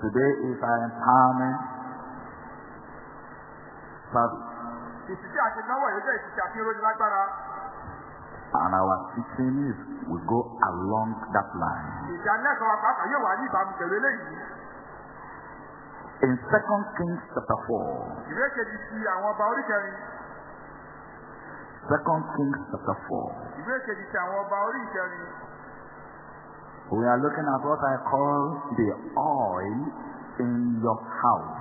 Today is our empowerment service. ìsìtì àti náwó yóò jẹ́ ìsìtì àti ìròyìn lágbára. And our teachings will go along that line. ìdánilẹ́kọ̀ọ́ wa pàápàá yóò wà ní ìbámu pẹ̀lú eléyìí. In 2 Kings chapter 4, ìwé kejì ti àwọn ọba orí kẹrin. 2 Kings chapter 4, ìwé kejì ti àwọn ọba orí kẹrin. We are looking at what I call the oil in your house.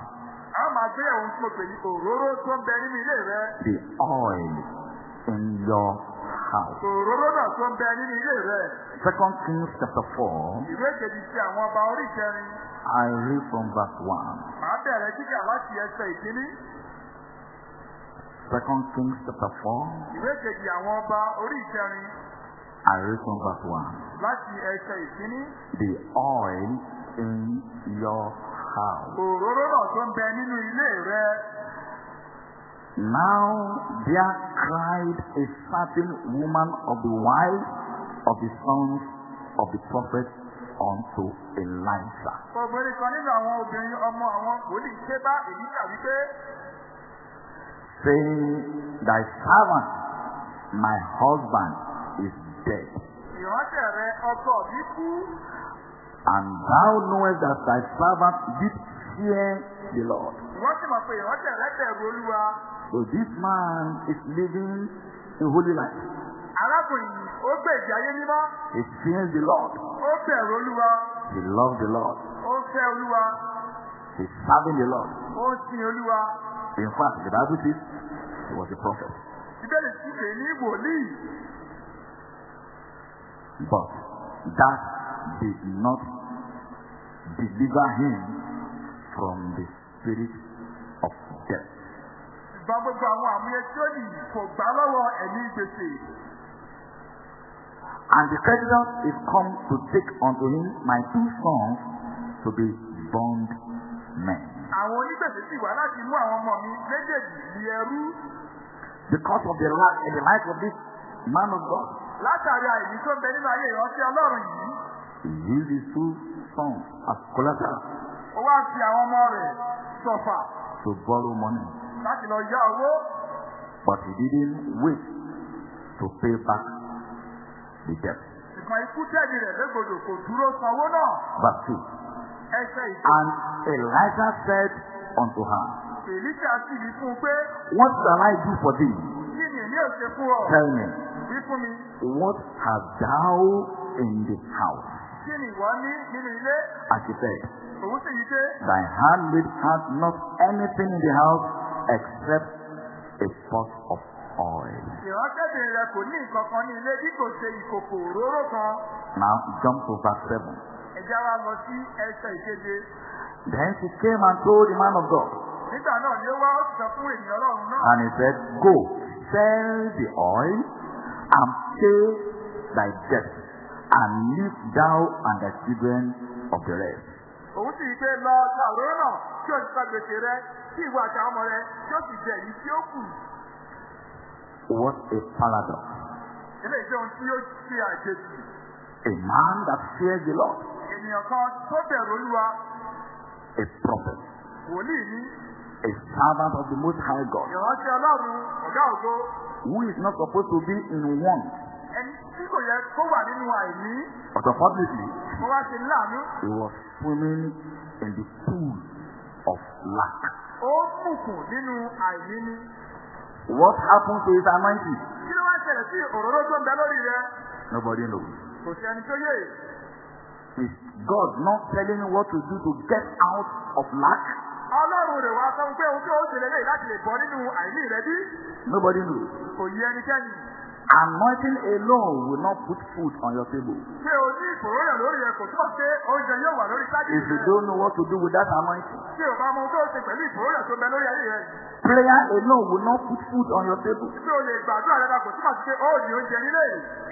a máa gbé ohun tí mo pè ní òróró tó ń bẹ nínú ilé rẹ. The oil in your house. òróró náà tó ń bẹ nínú ilé rẹ. 2 Kings chapter 4, ìwé kejì ti àwọn ọba orí kẹrin. I read from verse 1. màá bẹ̀rẹ̀ kíkà láti ẹsẹ̀ ìkíní. 2 Kings chapter 4, ìwé kejì àwọn ọba orí kẹrin I read from verse 1. láti ẹsẹ̀ ìkíní. The oil in your house. òróró náà tó ń bẹ nínú ilé rẹ. Now there cried a certain woman of the wives of the sons of the prophet unto Elisha, obìnrin kan nínú àwọn obìnrin ọmọ àwọn wòlíì ké bá èlíjà wípé saying, Thy servant, my husband, is dead. ìránṣẹ́ rẹ ọkọ mi kú. And thou knowest that thy servant did fear the Lord. ìwọ́n sì mọ̀ pé ìránṣẹ́ rẹ bẹ̀rù olúwa. So this man is living a holy life. arákùnrin yìí ó gbé ìgbé ayé mímọ́. He fears the Lord. ó bẹ̀rù olúwa. He loves the Lord. ó fẹ́ olúwa. He's serving the Lord. ó ń sin olúwa. In fact, the Bible says he was a prophet. ìbéèrè sì pè ní wòlíì. But that did not deliver him from the spirit of death. ṣùgbọ́n gbogbo àwọn àmúyẹ tí ó nì kò gbà lọ́wọ́ ẹ̀mí gbèsè. And the creditors is come to take unto him my two sons to be bond men. àwọn onígbèsè sì wá láti mú àwọn ọmọ mi méjèèjì ní ẹrú. Because of the the life of this man of God, látàrí àìní tó ń bẹ nínú ayé ìránṣẹ́ ọlọ́run yìí. his two sons as collateral ó wá fi àwọn ọmọ rẹ̀ sọ̀fà to borrow money. láti lọ yá owó. But he didn't wait to pay back the debt. ṣùgbọ́n ikú tẹ̀lé rẹ̀ légbodò kò dúró sanwó náà. Verse 2. ẹsẹ̀ ìṣe. And Elijah said unto her, èlíjà sì wí fún un pé What shall I do for thee? kí ni èmi ò ṣe fún ọ. Tell me, wí fún mi what hast thou in the house? kí ni ìwọ ní nínú ilé. Òun sì yí Thy handmaid hath not anything in the house except a pot of oil. ìránṣẹ́bìnrin rẹ kò ní nǹkan kan ní ilé bí kò ṣe ìkòkò òróró kan. Now jump to verse 7. ẹ̀jẹ̀ wa lọ sí ẹsẹ̀ ìkeje. Then she came and told the man of God, nígbà náà ni ó wá ó sì sọ fún ènìyàn ọlọ́run náà. and he said, Go, sell the oil and pay thy debt, and leave thou and thy children of the rest. òun sì pé lọ òróró náà kí o sọ gbèsè rẹ kí ìwọ àti àwọn ọmọ rẹ kí o sì jẹ èyí tí ó kù. What a paradox. eléyìí jẹ́ ohun tí ó ṣe àjèjì. A man that fears the Lord, ènìyàn kan tó bẹ̀rù olúwa a prophet, wòlíì ní a servant of the Most High God, ìránṣẹ́ ọlọ́run ọ̀gá ògo who is not supposed to be in want, ẹni tí kò yẹ kó wà nínú àìní but unfortunately, mo wá ṣe láàánú he was swimming in the pool of lack. ó mùkùn nínú àìní ni. What happened to his anointing? kí ló wá ṣẹlẹ̀ sí òróró tó ń bẹ lórí rẹ Nobody knows. kò sí ẹni tó yé Is God not telling you what to do to get out of lack? Ọlọ́run rẹ̀ wá sọ pé ohun tí ó ṣe lélẹ́yìí láti lè bọ́ nínú àìní rẹ bí Nobody knows. kò yé ẹnikẹ́ni Anointing alone will not put food on your table. pé o ní ìfòròyàn lórí rẹ kò túmọ̀ pé oúnjẹ yóò wà lórí tábìlì If you rẹ don't know what to do with that anointing, tí o bá mọ ohun tó ṣe pẹ̀lú ìfòròyàn tó bẹ lórí ayé rẹ prayer alone will not put food on your table. tí o lè gbàdúrà dáadáa kò túmọ̀ sí pé ó ní oúnjẹ nílé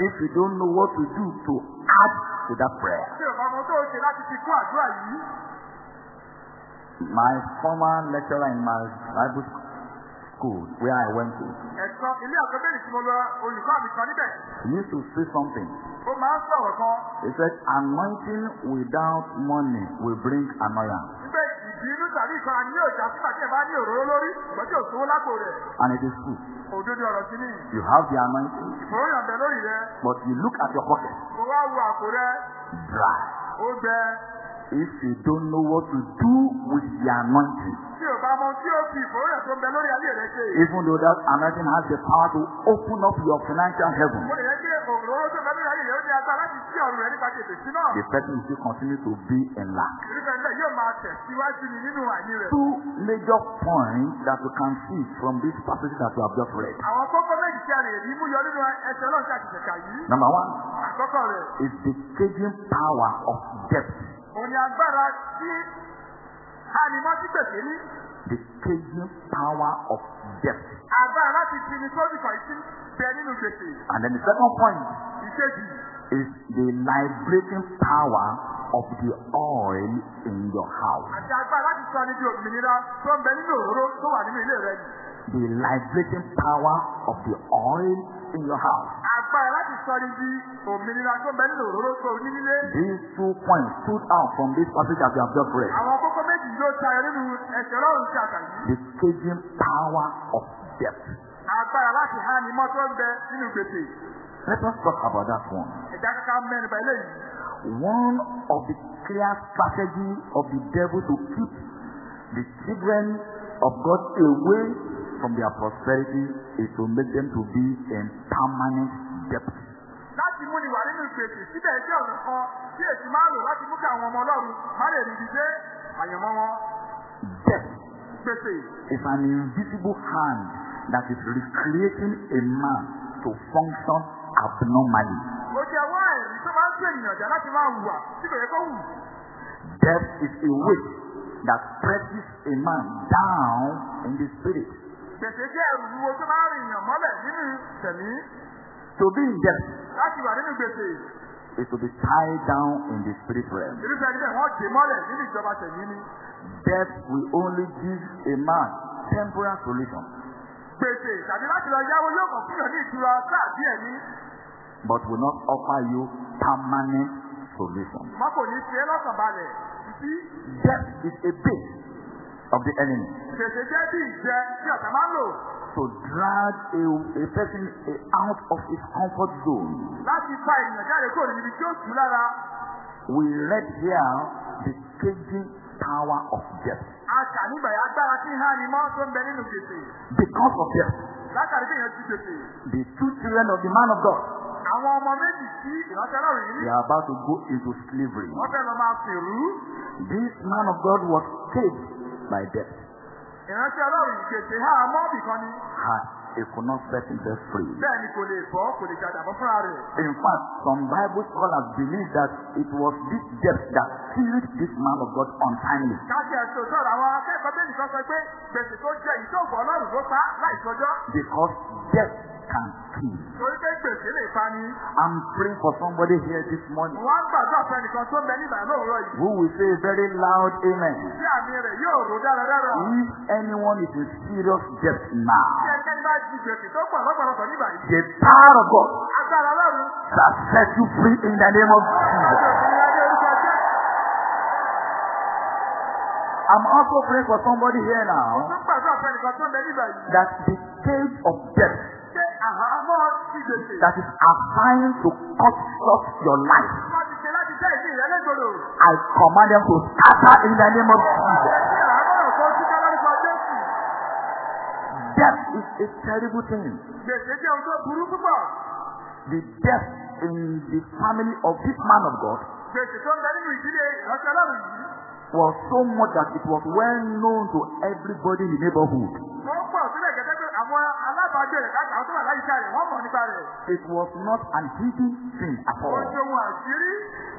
If you don't know what to do to add to that prayer. tí o bá mọ ohun tó ṣe láti fi kún àdúrà yìí My former lecturer in my Bible school where I went to, ẹ̀sán ilé àkọ́bẹ̀rẹ̀ tí mo lọ olùkọ́ mi kan níbẹ̀ he used to say something. ó máa ń sọ̀rọ̀ kan He said, anointing without money will bring annoyance. ìbínú tàbí ìkanra ni yóò já sígbà tí ẹ bá ní òróró lórí ṣùgbọ́n tí ò sówó lápò rẹ̀. And it is true. Òdodo ọ̀rọ̀ sí ni. You have the anointing, Ìfòròyàn bẹ lórí rẹ. but you look at your pocket, Mo wá wo àpò rẹ. dry. Ó gbẹ. If you don't know what to do with the anointing, Tí ò bá mọ tí ó fi ìfòròyàn tó ń bẹ lórí ayé rẹ ṣe. even though that anointing has the power to open up your financial heaven, Mo lè yẹ kí òróró tó ń bẹ lórí ayé rẹ ó ní agbára láti sí ọ̀run rẹ nípa tètè sí náà. the person will still continue to be in lack. Irúfẹ́ nílẹ̀ yóò máa tẹ̀síwájú ni nínú àìní rẹ̀. Two major points that you can see from this passage that you have just read. Àwọn kókó méjì tí a lè rí mú yọ nínú ẹsẹ̀ náà tí a ti ṣẹ̀ka yìí. Number one Àkọ́kọ́ rẹ̀, is the caging power of debt. Òun ni agbára tí ànìmọ́ sí gbèsè ní. The caging power of debt. Agbára láti fi ni sóbì kan sí bẹ nínú gbèsè. And then the second point Ìkejì, is the liberating power of the oil in your house. àti agbára láti sọ ní di òmìnira tó ń bẹ nínú òróró tó wà nínú ilé rẹ. The liberating power of the oil in your house. Agbára láti sọ ní di òmìnira tó bẹ nínú òróró tó ní nílé. These two points stood out from this passage that you have just read. Àwọn kókó méjì ló tayọ nínú ẹsẹ̀ ọlọ́run kà yìí. The caging power of debt. Agbára láti há ni mọ́ tó ń bẹ nínú gbèsè. Let us talk about that one. Ẹ̀dá kankan mẹ́rin bá eléyìí. One of the clear strategy of the devil to keep the children of God away from their prosperity is to make them to be in permanent debt. láti mú ni wà nínú ìgbèsè síbẹ̀ jẹ́ ọ̀nà kan tí èsì máa ń lò láti mú kí àwọn ọmọ ọlọ́run má lè rí ibi dé àyànmọ́ wọn. Debt Gbèsè is an invisible hand that is recreating a man to function abnormally. ó jẹ́ wá ẹ̀rí tó máa ń tún ènìyàn jà láti máa hùwà tí kò yẹ kó hù. Debt is a weight that presses a man down in the spirit. Gbèsè jẹ́ ẹrù wúwo tó máa rìn èèyàn mọ́lẹ̀ nínú tẹ̀mí To be in debt láti wà nínú gbèsè. is to be tied down in the spirit realm. Irúfẹ́ níbẹ̀ wọ́n dè mọ́lẹ̀ nínú ìjọba tẹ̀mí ni. Debt will only give a man temporary solution, Gbèsè tàbí láti lọ yáwó yóò kàn fúnyàn ní ìtura sáà díẹ̀ ní. but will not offer you permanent solution. Wọ́n kò ní ṣe é lọ́kàn balẹ̀. Debt is a bait of the enemy to drag a, a person out of his comfort zone. We read here the caging power of. A gbèsè. Because of gbèsè. the two children of the man of God Àwọn ọmọ méjì they are about to go into slavery. Wọ́n fẹ́ lọ máa fèrú. This man of God was caged by debt. Ìránṣẹ́ ọlọ́run ìgbèsè há mọ́ bìkan ni. Had he could not set himself free. Bẹ́ẹ̀ ni kò lè bọ́, kò lè jàdàbọ̀ fúnra rẹ̀. In fact, some Bible scholars believe that it was this debt that killed this man of God untimely. Káṣí ẹ̀sùn sọ̀rọ̀ àwọn akẹ́kọ̀ọ́ bẹ́ẹ̀ nìkan sọ pé gbèsè tó jẹ́ ìṣòfò ọlọ́run ló pa láìsọjọ́. Because debt can kill. Torí pé gbèsè lè pa ni. I'm praying for somebody here this morning Wọ́n gbàdúrà fún ẹnìkan tó bẹ nígbà lóòrọ̀ yìí. who will say a very loud amen. Tí àmì rẹ̀ yóò rò dáradára. If anyone is in serious debt now, Tí ẹnikẹ́ni bá di gbèsè tó pọ̀ lọ́pọ̀lọpọ̀ nígbà yìí. the power of God Agbára ọlọ́run. shall set you free in the name of Jesus. I'm also praying for somebody here now that the cage of debt that is assigned to cut short your life. I command them to scatter in the name of Jesus. Debt is a terrible thing. The debt in the family of this man of God was so much that it was well known to everybody in the neighborhood. Ó pọ̀ sílẹ̀ gẹ́gẹ́ pé àwọn alábàájọ rẹ̀ káàkiri àwọn tó wà láyìíká rẹ̀ wọ́n mọ̀ nípa rẹ̀. It was not an hidden thing at all. ṣe ohun àṣírí.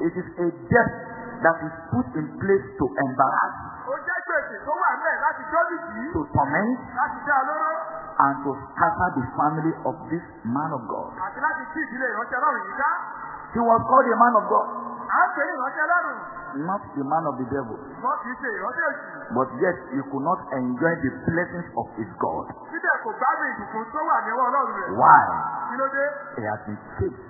It is a debt that is put in place to embarrass, Ó jẹ́ gbèsè tó wà ńlẹ̀ láti tọ́jú yìí. to torment, Láti dá lóró. and to scatter the family of this man of God. Àti láti tí ìdílé ìránṣẹ́ ọlọ́run yìí ká. He was called a man of God, À ń pè ní ìránṣẹ́ ọlọ́run. not the man of the devil. Wọ́n kì í ṣe ìránṣẹ́ òṣì. But yet he could not enjoy the blessings of his God. Síbẹ̀ kò gbádùn ìbùkún tó wà ní ọwọ́ ọlọ́run rẹ̀. Why? Kí ló dé? He has been caged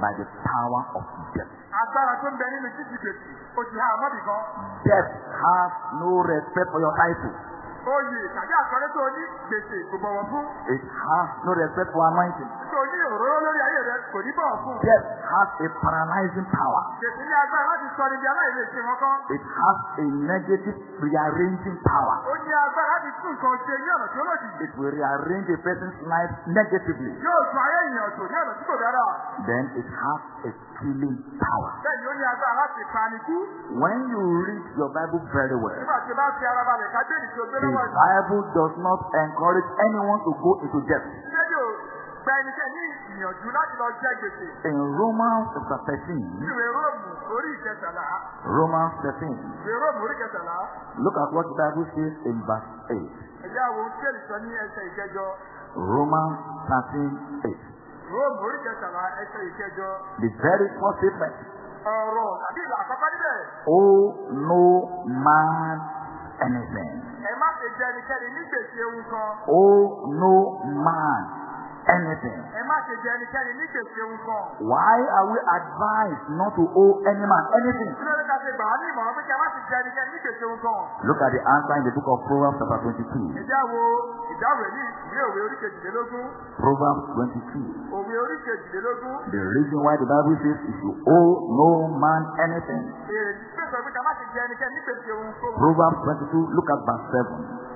by the power of death. Agbára tó ń bẹ nínú jíjí gbèsè, o ti ha àmọ́bì kan. Death has no respect for your title. Oyè tàbí àkọlé tó ní gbèsè kò bọ̀wọ̀ fún. It has no respect for anointing. Tó ní òróró lórí ayé rẹ kò ní bọ̀wọ̀ fún. Death has a paralyzing power. Gbèsè ní agbára láti sọ níbi aláìlè ṣe wọn kan. It has a negative rearranging power. Ó ní agbára láti tún nǹkan ṣe ní ọ̀nà tí ó lòdì. It will rearrange a person's life negatively. Yóò tún ayé èèyàn tò ní ọ̀nà tí kò dára. Then it has a killing power. Bẹ́ẹ̀ni ó ní agbára láti panikú. When you read your Bible very well, Nígbà tí o bá fi ara balẹ̀ ká dé ìdí the. Bible does not encourage anyone to go into debt. In Romans chapter 13, Ìwé Róòmù orí ìkẹtàlá. Romans 13, Ìwé Róòmù orí ìkẹtàlá. look at what the Bible says in verse 8. Ẹ̀yà wo tí èlì sọ ní ẹsẹ̀ ìkẹjọ. Romans 13, 8. Róòmù orí ìkẹtàlá ẹsẹ̀ ìkẹjọ. The very first statement. Owe no man anything. Owe no man anything. Why are we advised not to owe any man anything? Look at the answer in the book of Proverbs chapter 22. Ẹ̀já wo ìdáhùn èyí ìwé òwe orí kejìlélógún. Proverbs 22. Òwe orí kejìlélógún. The reason why the Bible says if you owe no man anything. Proverbs 22, look at verse 7.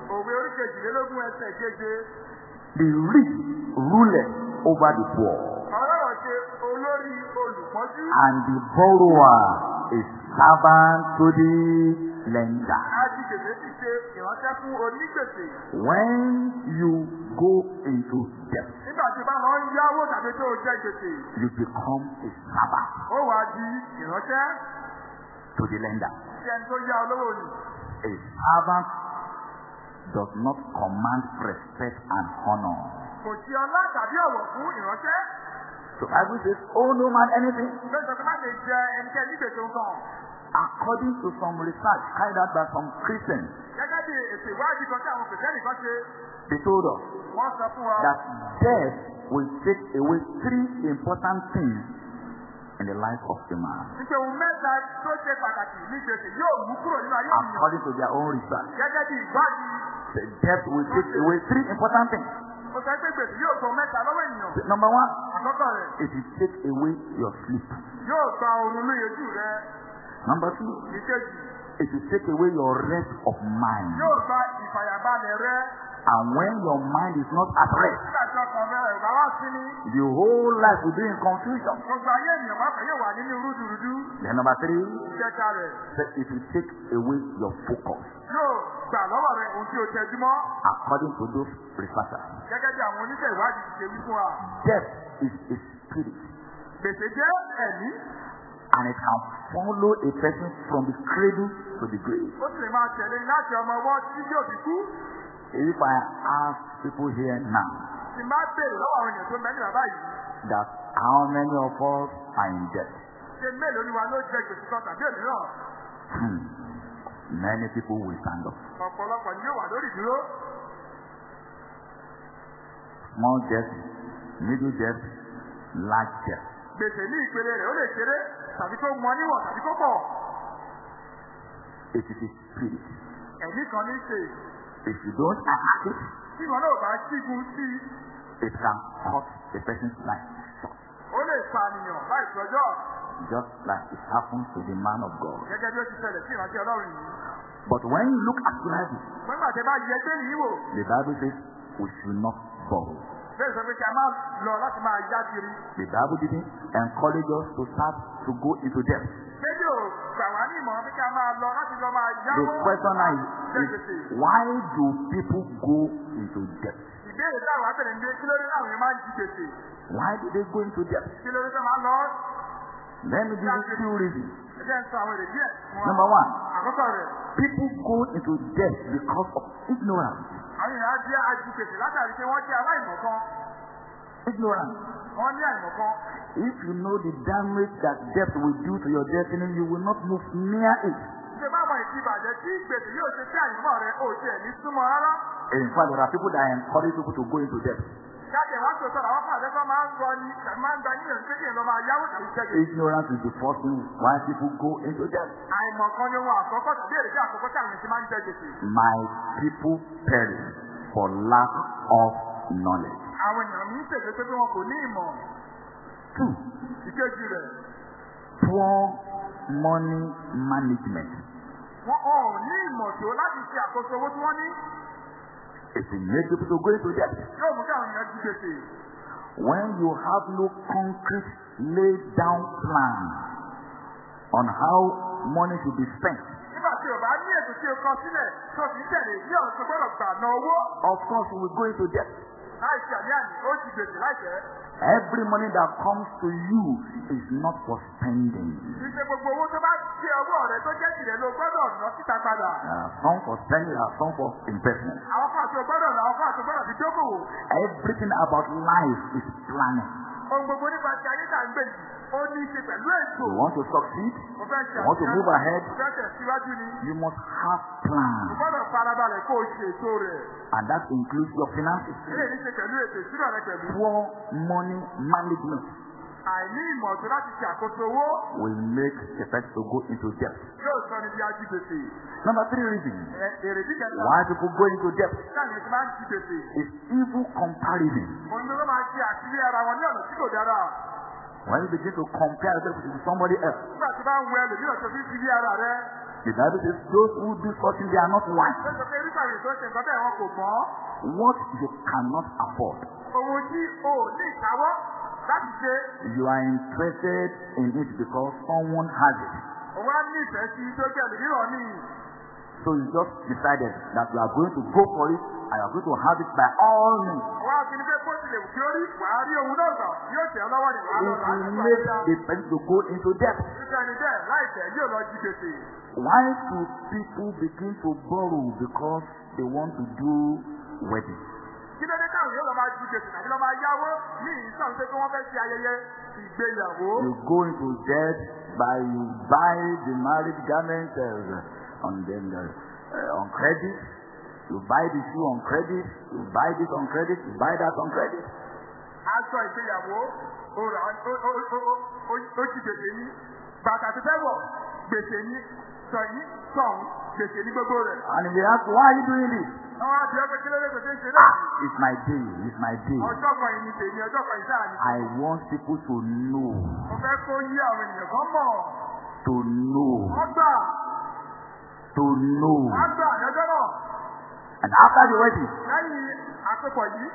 The rich ruleth over the poor, and the borrower is servant to the lender. When you go into debt, you become a servant to the lender. A servant does not command respect and honor. Kò sí ọlá tàbí ọ̀wọ̀ fún ìránṣẹ́. So Bible says, owe no man anything. Bẹ́ẹ̀ sọ pé má ṣe jẹ ẹnikẹ́ni gbèsè ohun kan. According to some research carried out by some Christians, Gẹ́gẹ́ bí ètò ìwádìí kan tí àwọn kìrìsìtẹ́nì kan ṣe, they told us wọ́n sọ fún wa. that death will take away three important things in the life of a man. Wípé ohun mẹ́ta tó ṣe pàtàkì ní gbèsè yóò mú kúrò nínú ayé ènìyàn. According to their own research, Gẹ́gẹ́ bí ìwádìí, the death will take away three important things. ó sọ pé gbèsè yóò gbọ́ mẹ́ta lọ́wọ́ ènìyàn. Number one, Àkọ́kọ́ rẹ̀ it will take away your sleep. yóò gba oorun lóyejú rẹ. Number two, Ìkejì it will take away your rest of mind. yóò gba ìfàyàbalẹ̀ rẹ. And when your mind is not at rest, the whole life will be in confusion. Then number three, it will take away your focus. According to those researchers, death is a spirit and it can follow a person from the cradle to the grave. If I ask people here now Sì máa béèrè lọ́wọ́ àwọn ènìyàn tó ń bẹ ní bàbá yìí. that how many of us are in debt, Ṣé mélòó ni wa ló jẹ gbèsè kan tàbí òmíràn? hmm, many people will stand up. Ọ̀pọ̀lọpọ̀ ni yóò wà lórí ìdúró. Small debt, middle debt, large debt. Gbèsè ní ìpele rẹ̀ ó lè kéré tàbí kó mọ níwọ̀n tàbí kó pọ̀. It is a spirit. Ẹ̀mí kan ní í ṣe. If you don't attack it, Tí náà bá ṣígun sí i, it can cut the person's life short. ó lè pànìyàn láì tọ́jọ́. Just like it happened to the man of God. Gẹ́gẹ́ bí ó ti ṣẹlẹ̀ sí ìrántí Ọlọ́run yìí. But when you look at the Bible, Nígbà tí bá yẹ pé yìí wò, the Bible says we should not borrow. Bẹ́ẹ̀ sọ pé kí a máa lọ láti máa yá kiri. The Bible didn't encourage us to start to go into debt. Méjì ò gbà wá ní ìmọ̀ràn pé kí a máa lọ láti lọ máa The question now is, why do people go into debt? Ìbéèrè táwọn àtẹ̀lẹ̀ ń gbé kí ló dé láwọn èèyàn máa ń jí gbèsè? Why do they go into debt? Kí ló dé tó máa ń lọ? Let me give you two reasons. Number one, people go into debt because of ignorance. Àwọn èèyàn á jẹ́ ají gbèsè látàrí pé wọ́n jẹ́ aláìmọ̀kan. Ignorance. Wọ́n ní àìmọ̀kan. If you know the damage that debt will do to your destiny, you will not move near it. Ṣé bá mọ ìdíbàjẹ́ tí gbèsè yóò ṣe sí àyìnbó rẹ̀ ó jẹ́ ní súnmọ́ rárá? In fact, there are people that encourage people to go into debt. Jáde wá tó sọ̀rọ̀ àwọn fún àdẹ́kọ́ máa ń rọ ni tàbí máa ń da yíyan pé kí ẹ lọ máa yáwó tàbí jẹ́ gbèsè. Ignorance is the first thing why people go into debt. Àìmọ̀ kan ni ohun àkọ́kọ́ tàbí èrè tí àkọ́kọ́ tí àwọn ti máa ń jẹ gbèsè. My people perish for lack of knowledge. Àwọn èèyàn mi ń tètè pé wọn kò ní ìmọ̀. Two, Ìkejì rẹ̀, poor money management. wọn ò ní ìmọ̀ tó láti ṣe àkóso owó tí wọ́n ní. It will make people to go into debt. Yóò mú When you have no concrete laid down plan on how money should be spent, of course you will go into debt. Every money that comes to you is not for spending. Tó jẹ́ ọwọ́ rẹ̀ tó jẹ́ tìrẹ̀ ló gbọ́dọ̀ ná síta padà. Some for there are some for investment. Àwọn kan àti ògbọ́dọ̀ ná, àwọn kan àti ògbọ́dọ̀ fi dókòwò. Everything about life is planning. Ohun gbogbo nípa ti ayé tà ń gbè yìí, ó ní í ṣe pẹ̀lú ètò. You want to succeed, Mo fẹ́ ṣe you want to àṣeyọrí, move ahead, mo fẹ́ tẹ̀síwájú ni. you must have O plan. gbọ́dọ̀ farabalẹ̀ kó o ṣe ètò rẹ̀. And that includes your finances. Ilé ṣe pẹ̀lú ètò ìṣúná rẹ̀ pẹ̀lú. Poor money management Àìní ìmọ̀ tó láti ṣe àkóso owó will make the person to go into debt. yóò sọ ní bí ají gbèsè. Number three reason Ẹ- Èrè tí kẹta. why people go into debt Láàrin ti máa ń jí gbèsè. is evil comparison. Òun ló máa ṣe àṣírí ara wọn ní ọ̀nà tí kò dára. When you begin to compare yourself with somebody else, Nígbà tí bá ń wẹ ẹlòmíràn tó fi ń fi rí ara rẹ̀. the Bible says those who do such things they are not wise. What you cannot afford, tí o láti ṣe. you are interested in it because someone has it. Òun á ní ìfẹ́ sí tó jẹ́ ẹlòmíràn ní. So you just decided that you are going to go for it and you are going to have it by all means. Òun á fi ní pé bó tilẹ̀ wù kí ó rí wàá rí ohun náà gbà yóò tẹ̀ ọ́ lọ́wọ́ ni wàá lọ will gbà make the person to go into debt. Irúfẹ́ ẹni bẹ́ẹ̀ láìpẹ́ yóò lọ jí gbèsè. Why do people begin to borrow because they want to do wedding? Kí ló dé káwọn yóò lọ máa jí gbèsè tàbí lọ máa yáwó ní ìsàn pé kí wọ́n fẹ́ ṣe ayẹyẹ ìgbéyàwó. You go into debt by you buy the marriage garment uh, on them uh, on credit. You buy the shoe on credit. You buy this on credit. You buy that on credit. Aṣọ ìgbéyàwó ó rà ó jí gbèsè ní. Bàtà tó fẹ́ wọ̀ gbèsè ní. Sọ yìí sọ̀hún gbèsè ní gbogbo rẹ̀. And they ask, why are you doing this? Àwọn kí ń ṣe náà. it's my day. It's my day. Ọjọ́ kan yìí ni tèmi, ọjọ́ kan yìí sáà ni. I want people to know, Mo fẹ́ kó yí àwọn ènìyàn kan mọ̀. to know, Wọ́n gbà, to know. wọ́n gbà lọ́jọ́ náà. And after the wedding, Lẹ́yìn àpapọ̀ yìí,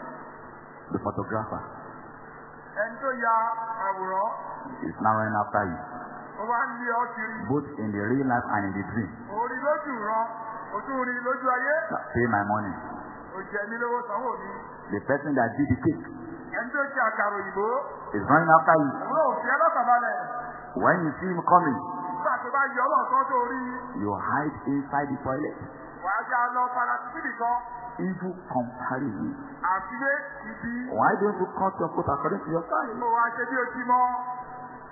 the photographer ẹni tó ya àwòrán, is now running after you, ó wá ń lé ọ kiri. both in the real life and in the dream. Orí lójú ran, ojú rí lójú ayé. Pay my money. Òjì ẹ̀mí lówó sanwó mi. The person that did the cake Ẹni tó ṣe àkàrò òyìnbó, is running after you. òun ò fi ẹlọ́kànbalẹ̀. When you see him coming, Nígbà tó bá yọ ọlọ́ọ̀kan tó rí, you hide inside the toilet. wàá já lọ fara síbì kan. Evil comparison. Àfiwé ibi, Why don't you cut your coat according to your size? mo wá ṣe bí o ti mọ́.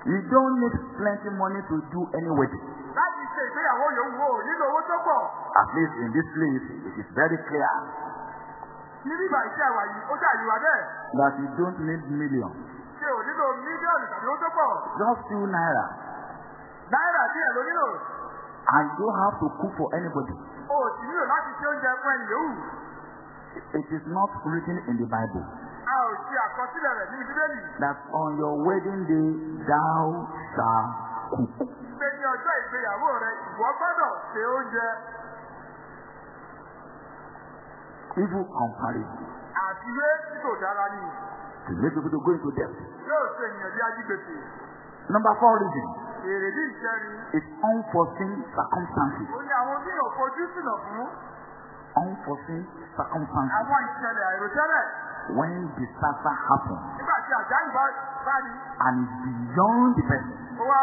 You don't need plenty money to do any wedding. Láti ṣe ìgbéyàwó yòówù o, nílò owó tó pọ̀. At least in this place, it is very clear Ní bíbá iṣẹ́ àwà yìí, ó ṣàyíwá bẹ́ẹ̀. that you don't need millions. Ṣé o nílò mílíọ̀nù tàbí owó tó pọ̀? Just few naira. Náírà díẹ̀ ló nílò. And you don't have to cook for anybody. O ò sì nílò láti ṣe oúnjẹ fún ẹni yòówù. It is not written in the Bible A ò ṣe àkọsílẹ̀ rẹ̀ nínú Bíbélì. that on your wedding day thou shalt cook. Pé ní ọjọ́ ìgbéyàwó rẹ̀, ìwọ gbọ́dọ̀ ṣe oúnjẹ. Evil comparison Àfiwé tí kò dára ni. to make people to go into debt. Yóò ṣe ènìyàn bí ajígbèsè. Number four reason Èrèdí ìṣẹ́rin. is unforeseen circumstances. Ó ní àwọn tí yóò fojú sùnà fún. Unforeseen circumstances. Àwọn ìṣẹ̀lẹ̀ àìròtẹ́lẹ̀. When disaster happens Nígbà tí àjálù bá bá ní, and is beyond the person, ó wá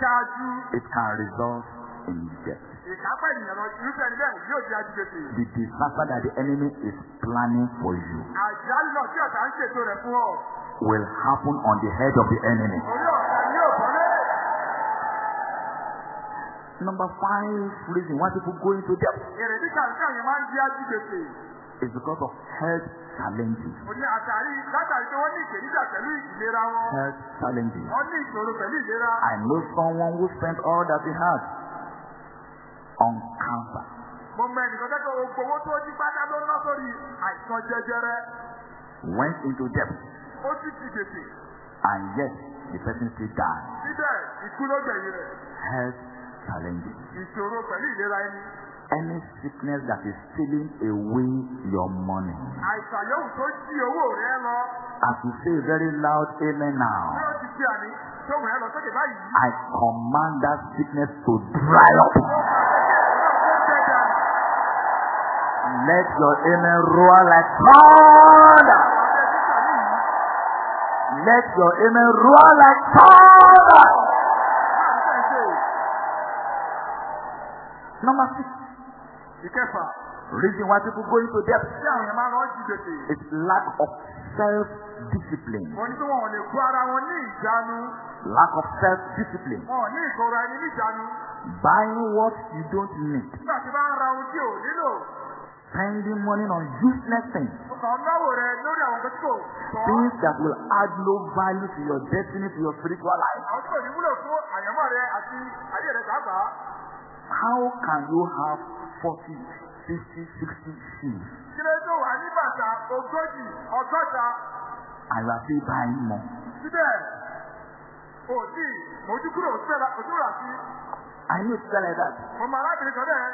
ṣáájú it can result in death. ìkápá ènìyàn lọ. Irúfẹ́ ẹni bẹ́ẹ̀ yóò di ajígbèsè. The disaster that the enemy is planning for you Àjálù náà tí ọ̀tá ń ṣètò rẹ̀ fún ọ. will happen on the head of the enemy. Orí ọ̀tá. Number five reason why people go into debt Èrèdí kàǹkà yẹn máa ń di ajígbèsè. is because of health challenges. Mo ní àtàrí látàrí pé wọ́n ní ìpèníjà pẹ̀lú ìlera wọn. Health challenges. Wọ́n ní ìṣòro pẹ̀lú ìlera. I know someone who spent all that he had on cancer. Mo mọ ẹnìkan tẹ́tọ̀ gbogbo owó tó ní pátá ló ná sórí àìsàn jẹjẹrẹ. Went into debt Ó sì ti gbèsè. and yet the person still died. Síbẹ̀ ikú ló gbẹ̀yìn rẹ̀. Health challenges. Ìṣòro pẹ̀lú ìlera ẹni. Any sickness that is stealing away your money. Àìsàn yòówù tó jí owó rẹ̀ lọ. As you say very loud amen Bí now, ó ti ṣe àní tóun rẹ̀ lọ sókè báyìí. I command that sickness to dry up. Let your amen roar like thunder. Let your amen roar like thunder. Máa ń fẹ́ ṣe. Number six, Ìkẹfà. reason why people go into debt Tí àwọn èèyàn máa lọ jí gbèsè. is lack of self-discipline. Wọ́n ní pé wọn lè kó ara wọn ní ìjánu. Lack of self-discipline. Wọn ò ní ìkóra ẹni ní ìjánu. Buying what you don't need. Nígbà tí bá ń ra ohun tí ò nílò. Spending money on useless things. Ń náwó rẹ lórí àwọn tí tọ́. Things that will add no value to your destiny, to your spiritual life. Àwọn tí kò ní wúlò fún àyànmọ́ rẹ àti ayé rẹ pàápàá. How can you have 40, 50, 60 sheep Kí ló tó wà ní bàtà ogójì ọgọ́ta still buying more? síbẹ̀? Tí mojú kúrò ojú rà sí. I know it's like that. Mo máa lábìrin kan bẹ́ẹ̀.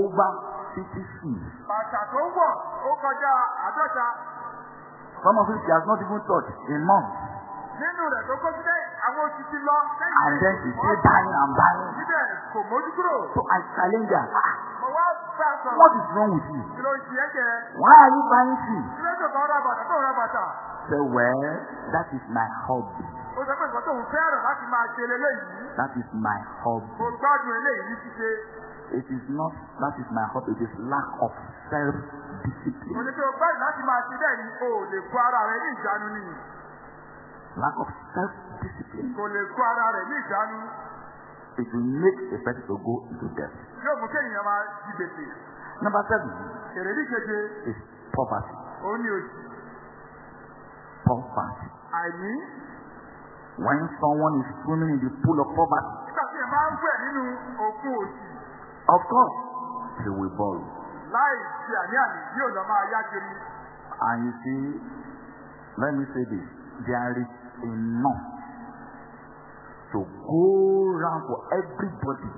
Over 50 sheep. Bàtà tó ń wọ̀ ó kọjá àádọ́ta. Some of which she has not even touched in months. Nínú rẹ̀ tó kó sílẹ̀ àwọn oṣù ti lọ And then she still buying and buying. Síbẹ̀ kò mójú kúrò. So I challenge her. "Ah, Mo wá bá a sọ̀rọ̀. What is wrong with you? Kí ló ń ṣe jẹ? Why are you buying sheep? Kí ló tó kàn ra bàtà tó ń ra bàtà? Say, well, that is my hobby. Ó sọ pé nǹkan tóun fẹ́ràn láti máa ṣe leléyìí. That is my hobby. Mo gbádùn eléyìí ní ṣíṣe. It is not, that is my hobby. It is lack of Mo self-discipline. ní pé o gbádùn láti máa ṣe bẹ́ẹ̀ ni o ò lè kó ara rẹ ní ìjánu ni. Lack of self-discipline. Kò lè kó ara rẹ ní ìjánu. It will make a person to go into debt. Yóò mú kéèyàn máa di gbèsè. Number seven Èrèdí keje, is poverty. òun ni òṣì. Poverty. Àìní. When someone is swimming in the pool of poverty, Nígbà tí ẹ máa ń wẹ̀ nínú òkun òṣì, of course, he will borrow. láì ṣe àní-àní yóò lọ máa yá kiri. And you see, let me say this, there is enough to go round for everybody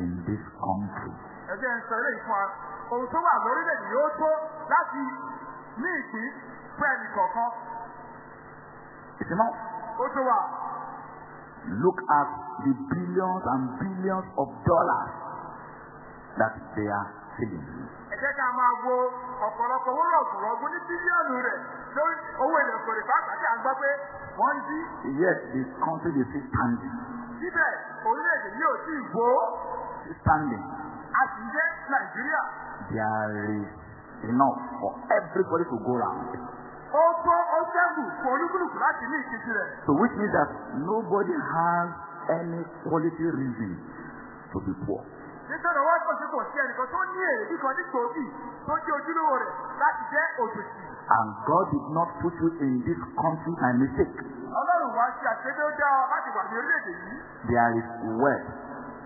in this country. Ẹ jẹ́ ń sọ eléyìí fún wa. Ohun tó wà lórílẹ̀-èdè yóò tó láti ní ìpín fún ẹnì kọ̀ọ̀kan. Enough. Ó tó wà. Look at the billions and billions of dollars that they are stealing. Jẹ́ ká máa wo ọ̀pọ̀lọpọ̀ owó rọ̀gùnrọ̀gùn ní bílíọ̀nù rẹ̀ lórí owó ilẹ̀ òkèèrè pàápàá tí a gbọ́ pé wọ́n jí. Yet the country is still standing. Síbẹ̀ orílẹ̀-èdè yóò tí ì standing. A sì jẹ́ Nàìjíríà. There is enough for everybody to go round. Ó tó ó sẹ́kù fún olúkúlùkù láti ní ìkíni rẹ̀. So which means that nobody has any quality reason to be poor. Nítorí wọ́n kàn sí kò sí ẹnìkan tó ní èrèdí kan ní gbòógì tó jẹ́ ojúlówó rẹ̀ láti jẹ́ òjòjì. And God did not put you in this country by mistake. Ọlọ́run wá ṣe àṣeyọrí ó dá ọ láti wà ní orílẹ̀-èdè yìí. There is wealth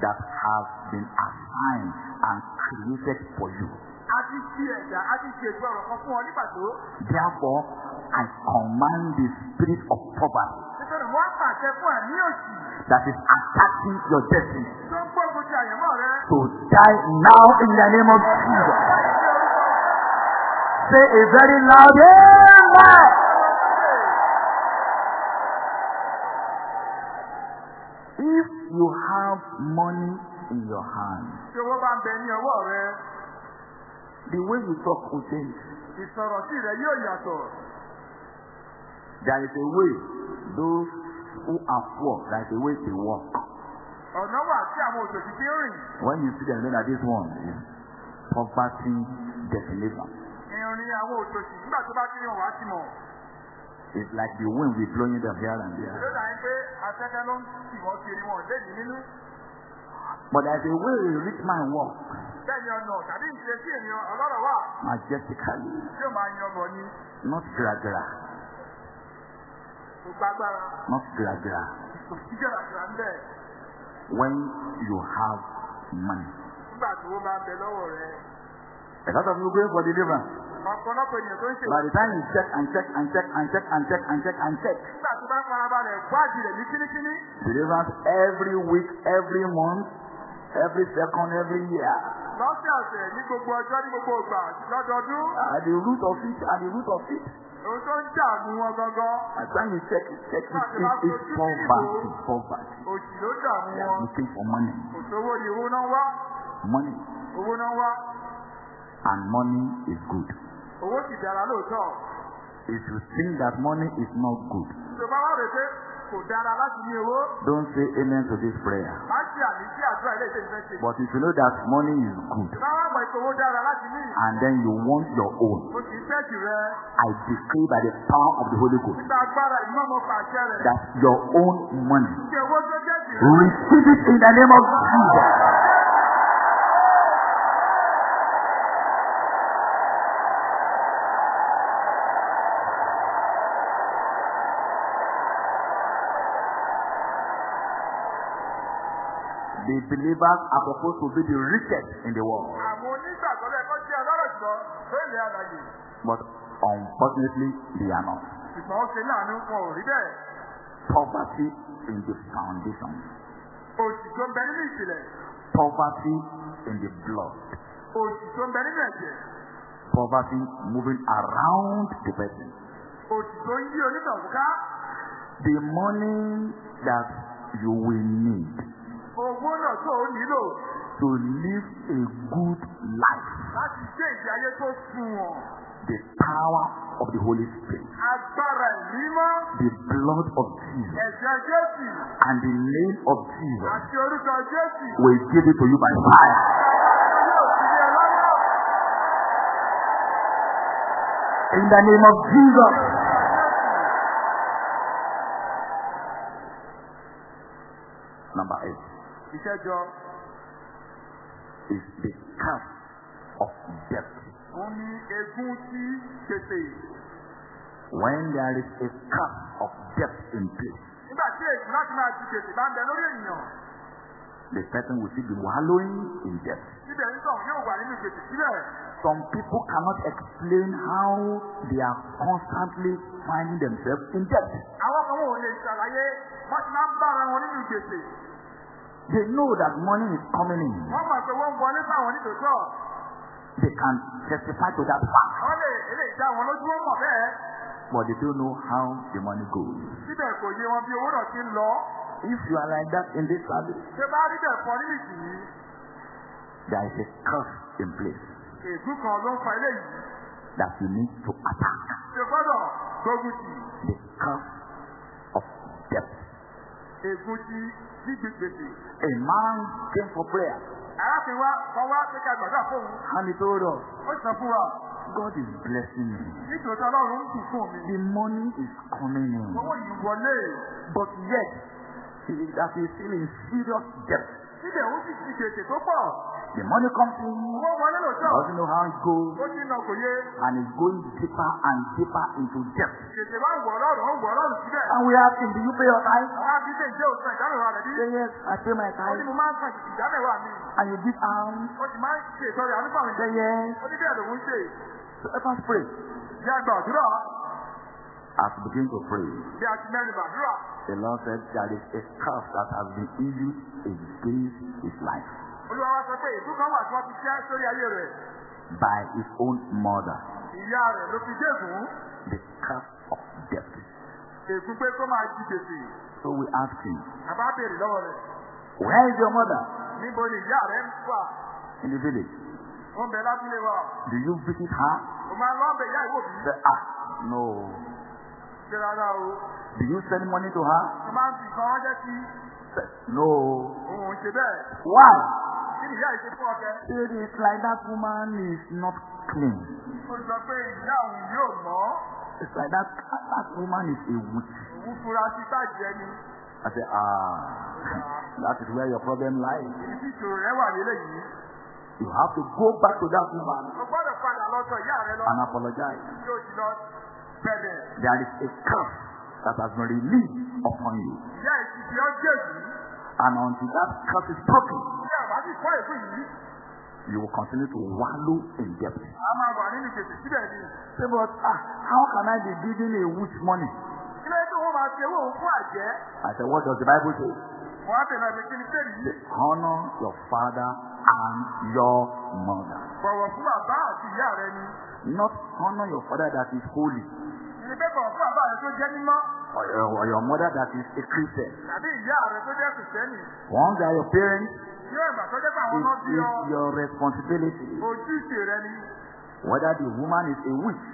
that has been assigned and created for you. A ti ṣe ẹ̀dá, a ti ṣe ọ̀rọ̀ kan fún ọ tó. Therefore, I command the spirit of poverty Nítorí wọ́n pàṣẹ fún ẹ̀mí òṣì that is attacking your destiny tó ń gbógun ti àyẹ̀mọ́ rẹ. to die now in the name of Jesus. Say a very loud Amen. If you have money in your hand, Tí owó bá ń bẹ ní ọwọ́ rẹ, the way you talk will change. ìsọ̀rọ̀ sí rẹ yóò yàtọ̀. There is a way those who are poor, there is a way they walk. Ọ̀nà wà tí àwọn fi ń rìn. When you see them, know that this one is poverty definition. Ìrìn àwọn òṣòṣì nígbà tó bá ti rí wọn wá sí mọ̀. It's like the wind will blowing them here and there. Ló dà ní pé afẹ́fẹ́ ló ń tì wọ́n kiri wọn léyìí nínú. But there's a way a rich man walk. bẹ́ẹ̀ ni ọ̀nà tàbí ìṣesí ènìyàn ọlọ́rọ̀ wà majestically, tí ó máa yan bọ̀ ni not gragra, not gragra. kò sí When you have money. nígbà tí owó máa ń bẹ lọ́wọ́ rẹ. A lot of you going for deliverance. ọ̀pọ̀lọpọ̀ ènìyàn tó ń ṣe By the time you check and check and check and check and check and check and check, nígbà tó bá farabalẹ̀ wádìí rẹ̀ ní kíníkíní deliverance every week, every month, every second, every year. lọ́sẹ̀ ọ̀sẹ̀ ní gbogbo ọjọ́ ní gbogbo ìgbà lọ́dọọdún At the root of it, at the root of it. ohun tó ń jà mú wọn gangan time you check it, check it, it is poverty, poverty. òṣì ló jà mú They are wọn looking for money. sówó ni owó náà wá Money. owó náà wá And money is good. owó sì dára lóòótọ́ If you think that money is not good, bá wà rè pé kò dára láti ní owó. Don't say amen to this prayer. má ṣe àmì sí àdúrà ilé ìṣe ìfẹ́ ṣe. But if you know that money is good, mọ̀ dára láti ní. and then you want your own, o sì ń fẹ́ jù rẹ. I decree by the power of the Holy Ghost nígbà agbára ìmọ̀ ọmọ pàṣẹ rẹ̀. that your own money, ṣe owó tó jẹ́ jù rẹ. Receive it in the name of Jesus. Believers are supposed to be the richest in the world. àwọn onígbàgbọ́ lẹ́kọ́ jẹ́ ọlọ́rọ̀ jùlọ lórílẹ̀ àlàyé But unfortunately, they are not. ṣùgbọ́n ó ṣe láàánú kan ò rí bẹ́ẹ̀ Poverty in the foundation. òṣì tó ń bẹ nínú ìpìlẹ̀ Poverty in the blood. òṣì tó ń bẹ nínú ẹ̀jẹ̀ Poverty moving around the person. òṣì tó ń yí onítọ̀hún ká The money that you will need owó náà tó o nílò to live a good life. láti gbé ìgbé ayé tó sunwọ̀n The power of the Holy Spirit. agbára ìmímọ́ The blood of Jesus ẹ̀jẹ̀ jésù and the name of Jesus àti orúkọ jésù will give it to you by fire. In the name of Jesus. Number eight ìṣẹ́jọ is the curse of death. òun ni egún tí When there is a curse of death in place, nígbà tí ègún láti máa ti gbèsè bá ń bẹ lórí ènìyàn the person will still be wallowing in debt. síbẹ̀ ń sọ̀rọ̀ yóò wà nínú gbèsè síbẹ̀ Some people cannot explain how they are constantly finding themselves in debt. àwọn kan wọn ò lè ṣàlàyé wọ́n ti máa ń bára wọn nínú gbèsè They know that money is coming in. wọ́n mọ̀ pé wọ́n ń wọlé fáwọn nítòótọ́ They can testify to that fact, àwọn lè eléyìí dá wọn lójú wọn mọ̀ bẹ́ẹ̀. But they don't know how the money goes. síbẹ̀ kò yé wọn bí owó náà ti ń lọ. If you are like that in this service, ṣé bá rí bẹ́ẹ̀ fọ nínú ìsìn yìí there is a curse in place ègún kan ló ń fa eléyìí that you need to attack. ṣe gbọ́dọ̀ gbógun tì? The curse of ègún tí A man came for prayer. Arákùnrin wa kan wá pé ká gbàdúrà fóun and he told us, ó sọ fún wa. God is blessing me. nítorí ọlọ́run ń dùn fún mi. The money is coming in. owó yìí wọlé. But yet, he is that he is still in serious debt. síbẹ̀ ó sì ti gbèsè tó pọ̀ The money comes in, owó wọlé doesn't know how it goes, ó ti ń lọ kò yé. And is going deeper and deeper into debt. wọ̀ ó wọ̀ síbẹ̀. And we ask him, do you pay your tithe? àwọn abílẹ̀ ìjẹ́ òsàn ìdámẹ́wàá rẹ̀ bí? Say yes, I pay my ó ní tithe. mo máa ń san ìdámẹ́wàá mi. And you give ó máa ń ṣe fáwọn Say yes. ó ní bẹ́ẹ̀ lòun ṣe. So let us pray. àdúrà. As we begin to pray, the Lord said there is a curse that has been used against his life olúwa wa sọ pé ìlú kan wà tí wọ́n ti ṣẹ́ sórí ayé rẹ̀ by his own mother. ìyá rẹ̀ ló fi dégùn The curse of debt. ègún pé kó máa jí gbèsè So we ask him, àbá béèrè lọ́wọ́ rẹ̀ where is your mother? níbo ni ìyá rẹ̀ ń wà In the village. ó ń bẹ lábúlé wa Do you visit her? ó máa lọ́ bẹ̀ ìyá ìwò bí Say, ah, no. ṣe rárá o Do you send money to her? ó máa ń fi nǹkan ránṣẹ́ sí Say, no. òun ṣe bẹ́ẹ̀ Why? kí ni ìyá ìṣe fún ọkẹ It is like that woman is not clean. ó sọ pé ìyá òun yóò mọ́ It's like that that woman is a witch. òun fura sí bàjẹ́ ni I say, ah, that is where your problem lies. ibi ìṣòro rẹ̀ wà lélẹ́yìí You have to go back to that woman o gbọ́dọ̀ padà lọ sọ ìyá rẹ lọ. and apologize. o ti lọ bẹ̀bẹ̀. There is a curse that has been released upon you. And until that curse is broken, you will continue to wallow in debt. Say, but ah, how can I be giving a witch money? I said, what does the Bible say? Say, honor your father and your mother. Not honor your father that is holy ìní pé bọ̀wọ̀ fún bàbá rẹ tó jẹ́ mímọ́. or or your mother that is a Christian. tàbí ìyá rẹ tó jẹ́ kìsẹ́nì. Once they are your parents, ní ìgbà tó jẹ́ pé àwọn it náà bí ọ. is your responsibility. ojúṣe rẹ ni. Whether the woman is a witch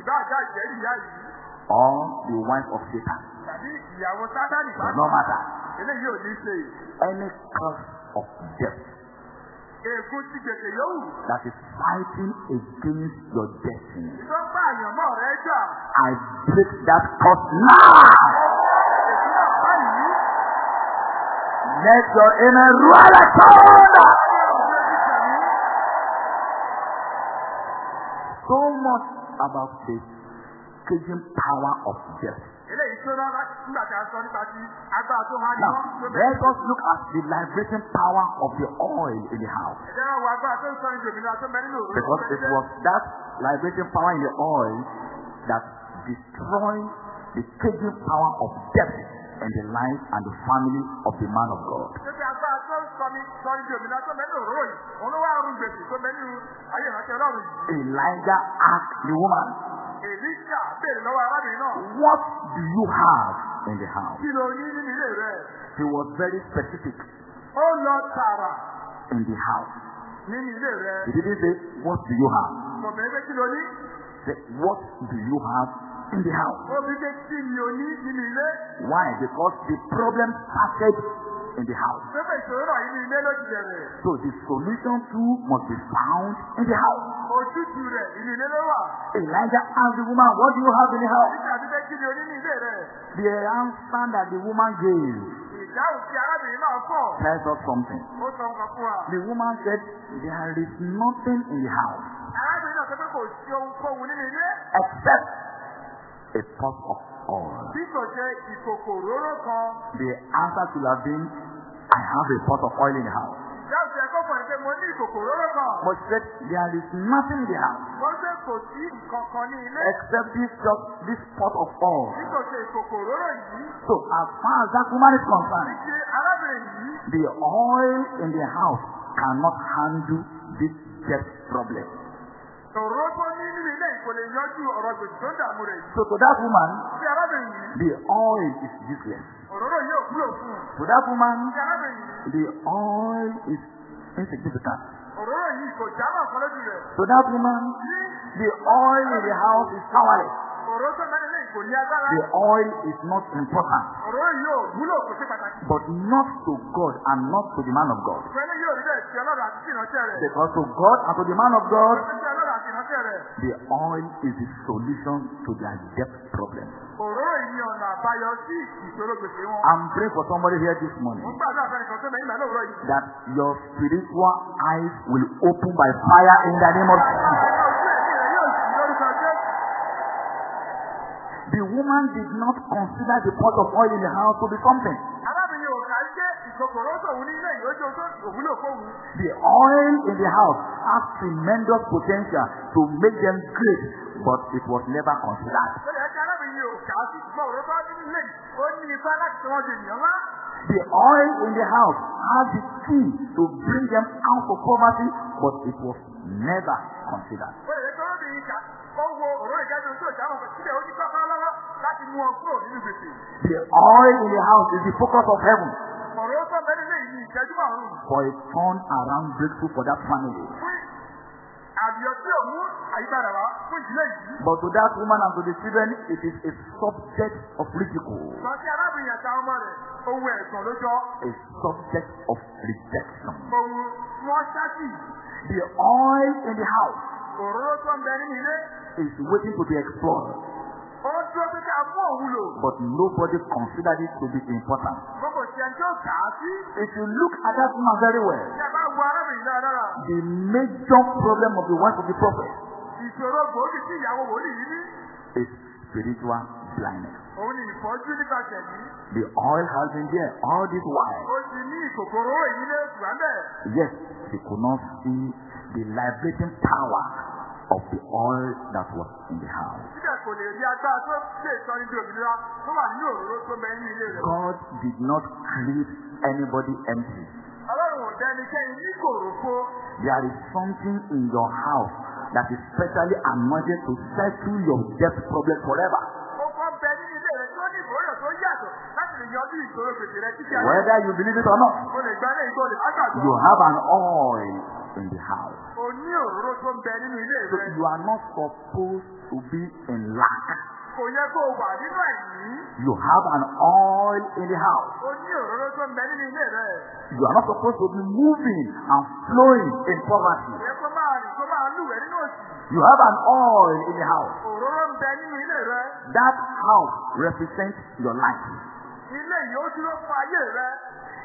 ìbá àjá ìjẹ́ ìyá yìí. or the wife of Satan. tàbí ìyàwó sátánì Does not matter. eléyìí ò ní ṣe. Any curse of death ègún ti gbèsè yòówù. that is fighting against your destiny. tó bá àyànmọ́ rẹ jà. I break that curse now. ègún náà báyìí. Let your amen roll a thunder. So much about the caging power of death. Now, let us look at the liberating power of the oil in the house. Because it was that liberating power in the oil that destroyed the caging power of death in the life and the family of the man of God. Elijah asked the woman, What do you have in the house? He was very specific lọ tààrà in the house. He didn't say, What do you have? Said, What do you have in the house? Why? Because the problem started in the house. Pépè ìṣòro náà yìí ní ilé ló ti bẹ̀rẹ̀. So the solution too must be found in the house. Ojútùú rẹ̀ inú ilé ló wà. Elijah asked the woman, What do you have in the house? Kí ni ní ilé rẹ̀? The answer that the woman gave Ìdáhùn tí arábìnrin náà tells us something. Ó sọ nǹkan fún wa. The woman said, There is nothing in the house Arábìnrin náà sọ pé kò sí ohunkóhun nínú ilé. except a pot of oil. Bí kò ṣe ìkòkò òróró kan. The answer should have been, I have a pot of oil in the house. Ẹ̀kọ́ pé mo ní ìkòkò òróró kan. But she said, There is nothing in the house Wọ́n gbé kò sí nǹkan kan ní ilé. except this just this pot of oil. Bí kò ṣe ìkòkò yìí. So as far as that woman is concerned, Ṣé arábìnrin yìí? the oil in the house cannot handle this debt problem. Òróró tó ní nínú ilé kò lè yanjú ọ̀rọ̀ gbèsè tó ń dààmú rẹ̀. So to that woman, Ṣé arábìnrin yìí? the oil is useless. That woman, the oil is insignificant. That woman, the oil in the house is powerless. The oil is not important, but not to God and not to the man of God. Because to God and to the man of God, the oil is the solution to their debt problem. Òróró yìí ni ọ̀nà àbáyọ sí ìṣòro gbèsè wọn. I'm praying for somebody here this morning Mo gbàdúrà yìí. that your spiritual eyes will open by fire in the name of Jesus. The woman did not consider the pot of oil in the house to be something. Arábìnrin ò ká gbé ìkòkòrò tòun ní ilé ìwé tó òwúlò fóun. The oil in the house has tremendous potential to make them great, but it was never considered. Ilé. Ó ní ipá láti wọ́n di ènìyàn ńlá. The oil in the house has the key to bring them out of poverty, but it was never considered. Ó lè tó lóbi ìkà. Ó wo òró ìjáde tó ìjábọ̀ pẹ̀ síbẹ̀ ó ní kọ́kọ́ lọ́wọ́ láti mú ọ kúrò nínú gbèsè. The oil in the house is the focus of heaven tó for a turn around breakthrough for that family. Fún But to that woman and to the children, it is a subject of ridicule, a subject of rejection. The oil in the house is waiting to be explored. Ó dúró pé ká mú òun lò. but nobody considered it to be important. Gbogbo ṣe ẹni tí ó kà á sí. If you look at that woman very well, Ṣé ẹ bá wo arábìnrin dáradára? the major problem of the wife of the prophet Ìṣòro gbòógì tí ìyàwó wòlíì yìí ní. is spiritual blindness. Òun ni ìfọ́jú nípa tẹ̀mí. The oil has been there all this while. Ó ti ní ìkòkòrò ìdílé ṣùgbọ́n Yes, she could not see the liberating power of the oil that was in the house. God did not create anybody empty. There is something in your house that is specially anointed to settle your debt problem forever. Whether you believe it or not, you have an oil in the house. So you are not supposed to be in lack. You have an oil in the house. You are not supposed to be moving and flowing in poverty. You have an oil in the house. That house represents your life. Dúró fún ayé.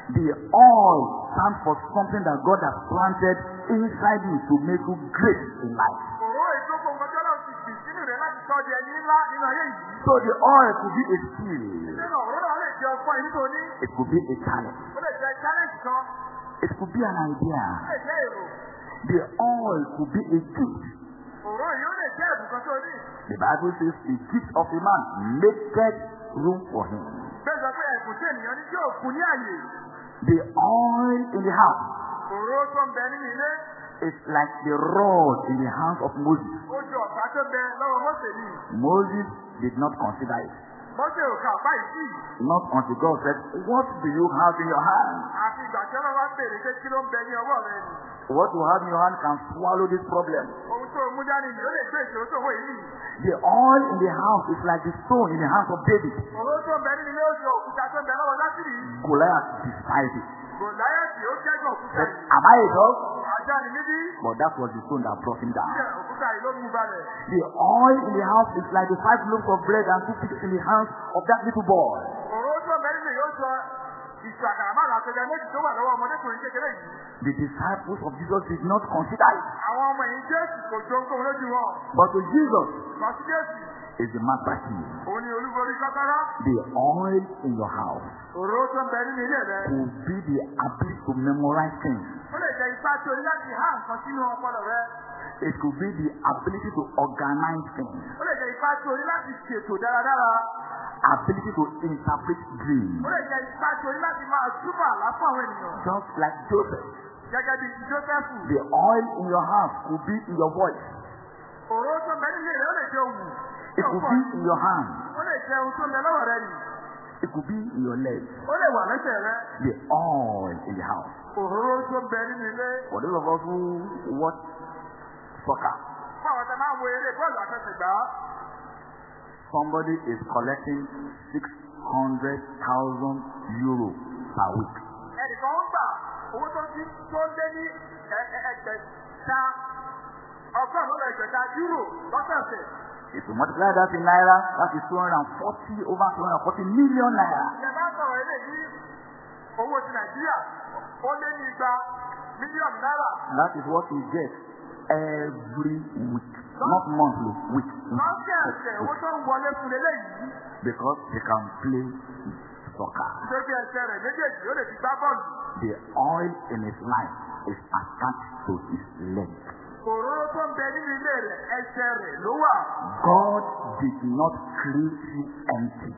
The oil stands for something that God has planted inside you to make you great in life. So the oil could be a skill. It could be a talent. It could be an idea. The oil could be a gift. The Bible says the gift of a man maketh room for him. Bẹ́ẹ̀ sọ pé ẹ̀bùn tí ènìyàn ní yóò fún ní àyè. The oil in the house Òróró tó ń bẹ nínú ilé. is like the rod in the hands of Moses. Ó jọ ọ̀pá tó bẹ lọ́wọ́ Mósè ní. Moses did not consider it. Not until God said, What do you have in your hand? What you have in your hand can swallow this problem. The oil in the house is like the stone in the hands of David. Goliath despised it. Gòláyàtì ó kẹ́gàn òkúta yìí. Ajá ni níbí. But that was the stone that brought him down. Ṣé òkúta yìí ló mú balẹ̀? The oil in the house is like the five loaves of bread and two fishes in the hands of that little boy. Òróró tó ń bẹ nínú yóò jọ ìṣàkàrà máa làtọ̀jà méjì tó wà lọ́wọ́ ọmọdékùnrin kékeré yìí. The disciples of Jesus did not consider it. Àwọn ọmọ yìí Jésù kò jó nǹkan lójú wọn. But to Jesus Jésù, is the master key. olúborí kọ́kọ́rọ́. The oil in your house Òróró tó ń bẹ nínú ilé rẹ̀. could be the ability to memorize things. Ó lè jẹ́ ipá tí o ní láti há nǹkan sínú ọpọlọ rẹ. It could be the ability to organize things. Ó lè jẹ́ ipá tí o ní láti ṣètò dáradára. Ability to interpret dreams. Ó lè jẹ́ ipá tí o ní láti máa túbọ̀ àlá fún àwọn ènìyàn. Just like Joseph. Gẹ́gẹ́ bí. The oil in your house could be in your voice. Òróró tó ń bẹ nínú ilé rẹ̀ ó lè jẹ́ òwú. It could be in your hand. Ó lè jẹ́ ohun tó ń bẹ lọ́wọ́ rẹ nì. It could be in your leg. Ó lè wà lẹ́sẹ̀ rẹ. The oil in the house. Òróró tó ń bẹ nínú ilé. For those of us who watch soccer, Fún àwọn tẹ máa ń wo eré bọ́ọ̀lù àfẹsẹ̀gbá. somebody is collecting 600,000 euro per week. Ẹnìkan ń gbà owó tó ti tó ń lé ní ẹ- ẹ- ẹgbẹ̀ta ọgọ́rùn-ún lọ ẹgbẹ̀ta euro lọ́sẹ̀ọ̀sẹ̀. If you multiply that in naira, that is 240 over 240 million naira. Ìjẹ bá sọ̀rọ̀ ilé ní owó ti Nàìjíríà, ó lé ní igba mílíọ̀nù náírà. That is what he gets every week. Not monthly, week. Lọ́sẹ̀ ẹ̀sẹ̀ owó tó ń wọlé fún eléyìí. Because he can play soccer. Nítorí ẹsẹ̀ rẹ̀ méjèèjì ó lè fi gbá bọ́ọ̀lù. The oil in his life is attached to his leg. Òróró tó ń bẹ nínú ilé rẹ̀ ẹsẹ̀ rẹ̀ ló wà. God did not create you empty.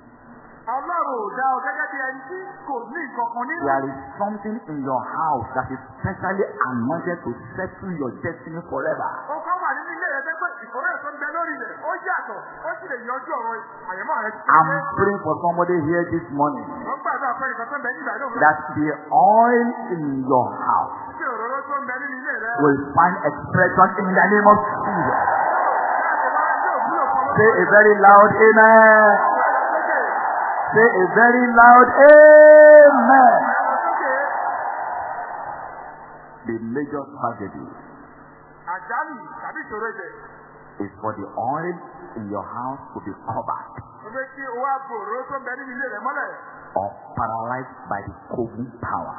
Ọlọ́run ò dá ọ gẹ́gẹ́ bí ẹni tí kò ní nǹkan kan nínú. There is something in your house that is specially anointed to settle your destiny forever. Ó kọ́ wà nínú ilé rẹ̀ pé ìkórè tó ń bẹ lórí rẹ̀ ó yàtọ̀ ó sì lè yanjú ọ̀rọ̀ àyẹ̀mọ́ rẹ̀. I'm praying for somebody here this morning Ó gbàdúrà pé nǹkan tó ń bẹ nígbà yóò rẹ̀. that the oil in your house Will find expression in the name of Jesus. Say a very loud amen. Say a very loud amen. The major tragedy is for the oil in your house to be covered or paralyzed by the Kogu power.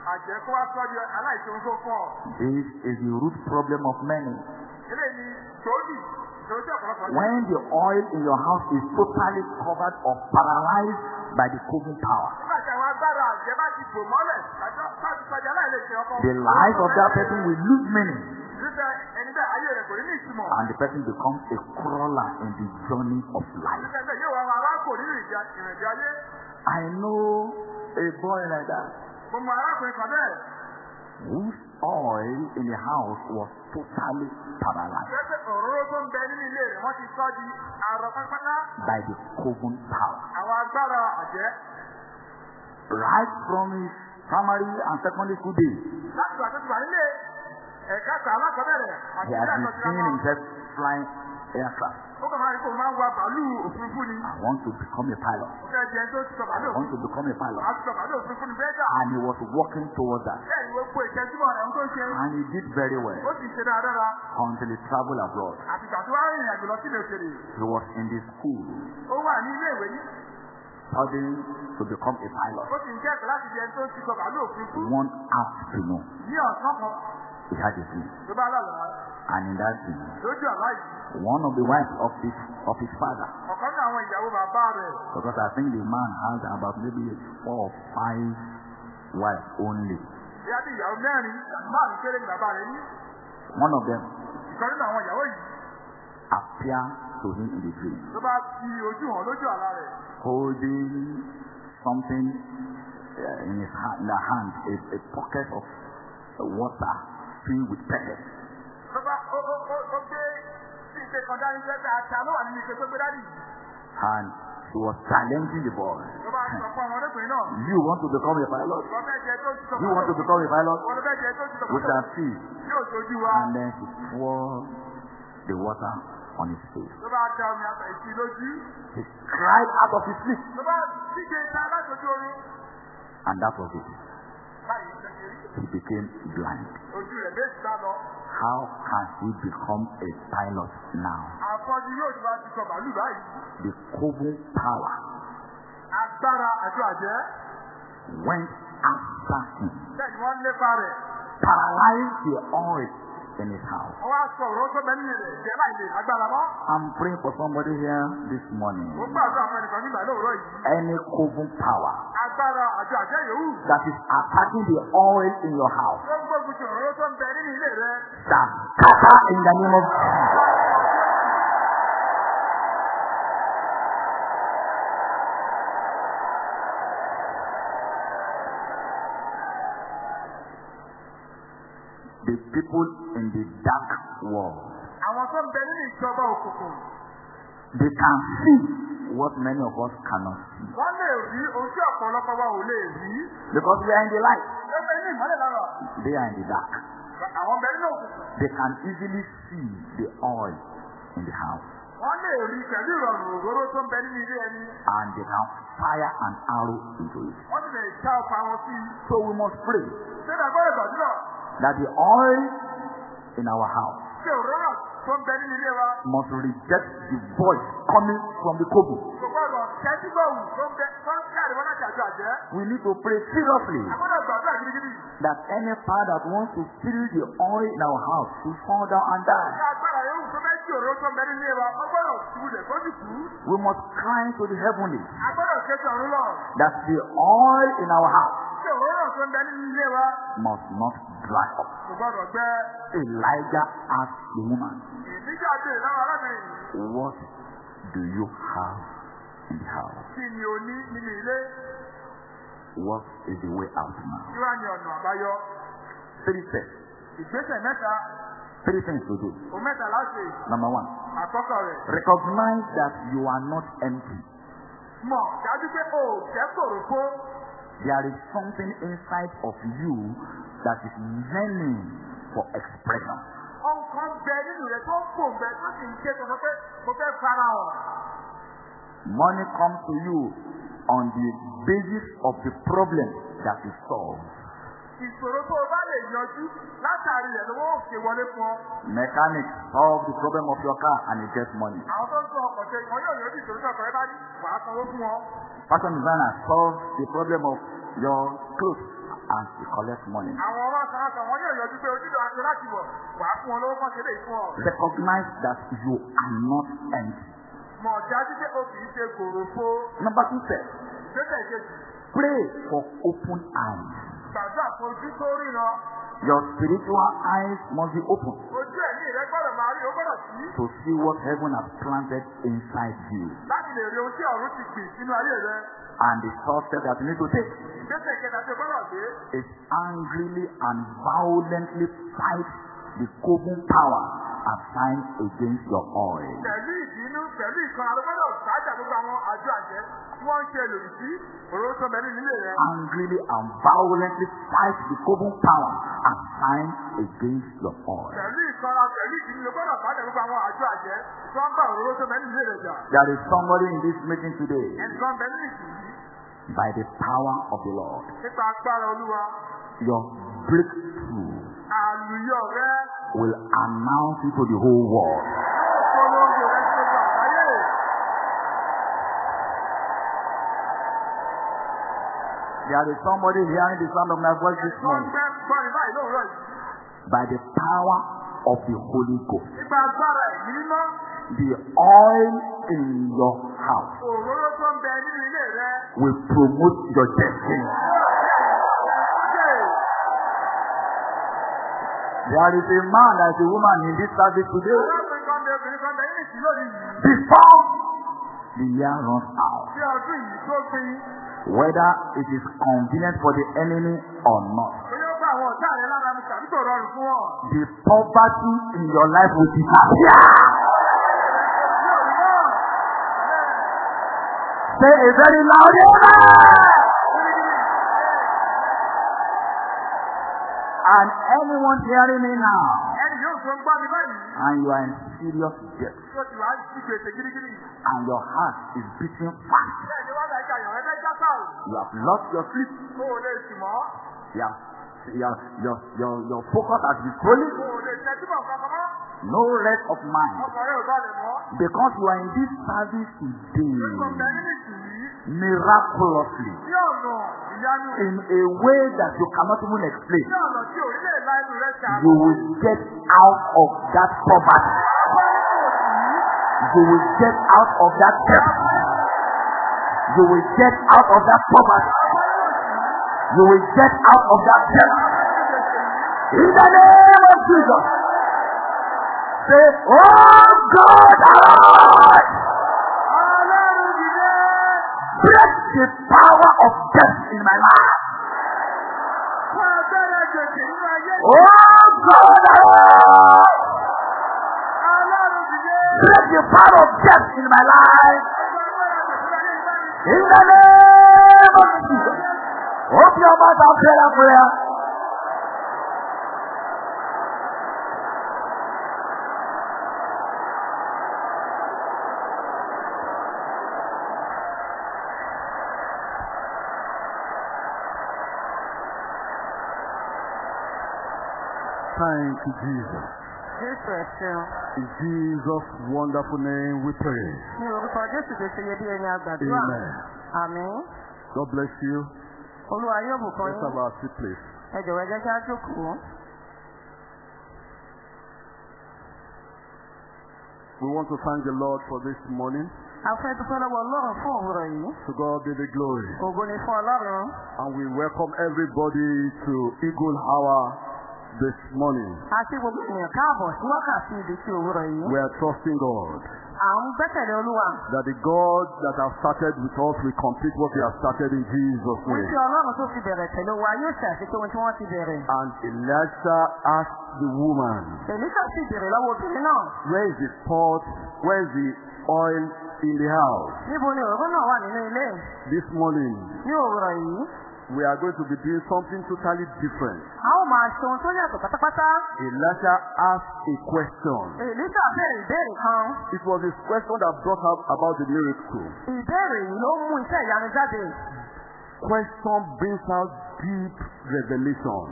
Àjẹ́ kó wá sọ́ di tó. This is the root problem of many. Ni. When the oil in your house is totally covered or paralyzed by the Kogu power, the life of that person will lose meaning and the person becomes a crawler in the journey of life. I know a boy like that Mo mọ arákùnrin kan bẹ́ẹ̀. whose oil in the house was totally paralyzed Pẹ́pẹ́ òróró tó ń bẹ nínú ilé rẹ̀ wọ́n ti sọ́ di àrọ̀ pátápátá. by the Kogun power. Àwọn agbára àjẹ́ Right from his primary and secondary school days, láti wà tó ti wà nílé ẹ̀ka ẹ̀ka alákọ̀ọ́bẹ̀rẹ̀ àti he had been seeing himself flying aircraft. Ó kàn máa rí kó máa ń wa bàálù òfurufú ni. I want to become a pilot. Ó fẹ́ jẹ́ tó sọ bàálù I want to become a pilot. Àti sọ bàálù òfurufú ni bẹ́ẹ̀ dà. And he was working towards that. Bẹ́ẹ̀ ni gbogbo ìtẹ́júmọ̀ rẹ̀ ń tó ṣe. And he did very Ó well sì ṣe dáadáa. until he traveled abroad. Àti ìgbà tó wá rìnrìn àjò lọ sílé òkèèrè. He was in the school Ó wà ní ilé ìwé ní. studying to become a pilot. Ó. One afternoon, He had a dream. And in that dream, one of the wives of his of his father, because I think the man has about maybe four or five wives only. One of them appeared to him in the dream, holding something uh, in his hand, in the hand, a, a pocket of water filled with yìí. And he was challenging the boy. You want to become a pilot? You want to become a pilot? We shall see. And then he poured the water on his face. He cried out of his sleep. And that was it. He became blind. How can he become a pilot now? The Kogun power went after him, paralyzed the oil in his house. I'm praying for somebody here this morning. Any Kogun power that is attacking the oil in your house scatter in the name of Jesus. The people in the dark world, Àwọn tó ń bẹ nínú ìjọba òkùnkùn. they can see what many of us cannot see. Wọ́n lè rí ojú ọ̀pọ̀lọpọ̀ wa ò lè rí. Because we are in the light, Lọ́pẹ́ inú ìmọ́lẹ̀ lára. they are in the dark. Àwọn bẹ nínú òkùnkùn. They can easily see the oil in the house Wọ́n lè rí pẹ̀lú ìrọ̀rùn òróró tó ń bẹ nínú ilé ẹni. and they can fire an arrow into it. Wọ́n sì lè já ọ̀pá wọn sí i. So we must pray Ṣé ìdàgbọ́dọ̀ gbàdúrà? That the oil in our house must reject the voice coming from the àjẹ́. We need to pray seriously that any power that wants to fill the oil in our house to fall down and die. We must cry to the heavenly that the oil in our house tó ń bẹ nínú ilé wa? must not dry up. Kò gbọ́dọ̀ gbẹ. Elijah asked the woman, Ìdíjà bèrè láwọn arábìnrin yìí. What do you have in the house? Kí ni o ní nínú ilé? What is the way out now? Kí wá ní ọ̀nà àbáyọ? Three steps. Ìgbésẹ̀ mẹ́ta, Three things to do. òun mẹ́ta láti Number one, àkọ́kọ́ rẹ̀. recognize that you are not empty. Mọ̀ dájú pé o ò jẹ́ kòròfó. There is something inside of you that is yearning for expression. Ohun kan bẹ nínú rẹ̀ tó ń bẹ tó sì ń ké tuntun pé mo fẹ́ fara hàn. Money comes to you on the basis of the problem that you solve. ìṣòro tó o bá lè yanjú látàrí rẹ̀ lówó òkè wọlé fún ọ. Mechanic solve the problem of your car and he gets money. àwọn tó ń tún ọkọ̀ ṣe wọn yóò yanjú ìṣòro tó ọkọ̀ rẹ bá ní wàá sanwó fún ọ. Fashion designer solve the problem of your clothes and he collects money. àwọn ọmọ kan sọ wọn yóò yanjú pé ojúlọ aṣọ láti wọ̀ wàá fún ọ lówó kan ṣe lè fún ọ. Recognize that you are not empty. mọ̀ dájú pé o kì í ṣe gòròfo. Number two step, gbèsè kejì pray for open eyes. Gbàdúrà fún ojú tó ríran. Your spiritual eyes must be open ojú ẹ̀mí rẹ gbọ́dọ̀ máa rí o gbọ́dọ̀ sí. to see what heaven has planted inside you. láti lè rí ohun tí ọ̀run ti gbìn sínú ayé rẹ. And the third step that you need to take gbèsè kẹta tí o gbọ́dọ̀ gbé. is angrily and violently fight the coven power assigned against your oil. pẹ̀lú ìbínú pẹ̀lú ìkan arúgbọ́dọ̀ sáájà gbogbo àwọn àjọ àjẹ́ tí wọ́n ń ṣe lòdì sí tó mẹ́rin nílé rẹ. Angrily and violently fight the coven power assigned against your oil. pẹ̀lú ìkanra pẹ̀lú ló gbọ́dọ̀ sáájà gbogbo àwọn àjọ àjẹ́ tí wọ́n ń bá tó mẹ́rin nílé rẹ jà. There is somebody in this meeting today ẹnìkan bẹ nínú ìsìn by the power of the Lord. nípa agbára olúwa Your breakthrough àlùyọ rẹ will announce it to the whole world. polongo rẹ sí gbogbo àgbáyé. There is somebody hearing the sound of my voice this morning by the power of the Holy Ghost. The oil in your house will promote your destiny. There is a man, there is a woman in this service today. Before the year runs out, Whether it is convenient for the enemy or not, the poverty in your life will disappear. Say a very loud amen. And anyone hearing me now, and you are in serious debt, and your heart is beating fast, you have lost your sleep, o lè mọ́. have, your, your, your, your focus has been lè bọ̀ kankan mọ́. no rest of mind, ò mọ́. because you are in this service Nígbà today, ìsìn yìí, miraculously, ní ọ̀nà ìyanu, in a way that you cannot even explain, ní ọ̀nà tí orílẹ̀ èdè inú rẹ̀ ṣe you will get out of that poverty. You will get out of that debt. You will get out of that poverty. You will get out of that debt. In the name of Jesus. Say, Oh God, arise. Break the power of death in my life. Oh God, arise. Break the power of death in my life. In the name of Jesus. Open your mouth and pray that. Thank you, Jesus. Jésù. In Jesus' wonderful name we pray. Ní orúkọ Jésù tó ṣe iyebíye ni àgbàdúrà. Amen. Àmín. God bless you. Olúwa yóò bùkún Let's have our seat, please. Ẹ jọ̀wọ́ ẹ jẹ́ kí á jókòó. We want to thank the Lord for this morning. A fẹ́ dúpẹ́ lọ́wọ́ Ọlọ́run fún òwúrọ̀ yìí. To God be the glory. Ògo ni fún Ọlọ́run. And we welcome everybody to Eagle Hour this morning. A ṣe gbogbo ènìyàn káàbọ̀ sí wákàtí ibi tí òwúrọ̀ yìí. We are trusting God gbẹ́kẹ̀lé Olúwa. that the God that has started with us will complete what He has started in Jesus' name. tí Ọlọ́run tó ti bẹ̀rẹ̀ pẹ̀lú wa yóò ṣe àṣetò ohun tí wọ́n ti bẹ̀rẹ̀. And Elisha asked the woman, Èlísà sì bèrè lọ́wọ́ obìnrin náà. Where is the pot? Where is the oil in the house? Níbo ni òróró náà wà nínú ilé? This morning, Ní òwúrọ̀ yìí, we are going to be doing something totally different. a ó máa ṣe ohun tó yàtọ̀ pátápátá. Elisha asked a question. Èlísà bẹ̀rẹ̀ ìbéèrè kan. It was his question that brought up about the miracle. Ìbéèrè yìí ló mú iṣẹ́ ìyanu jáde. Question brings out deep revelation.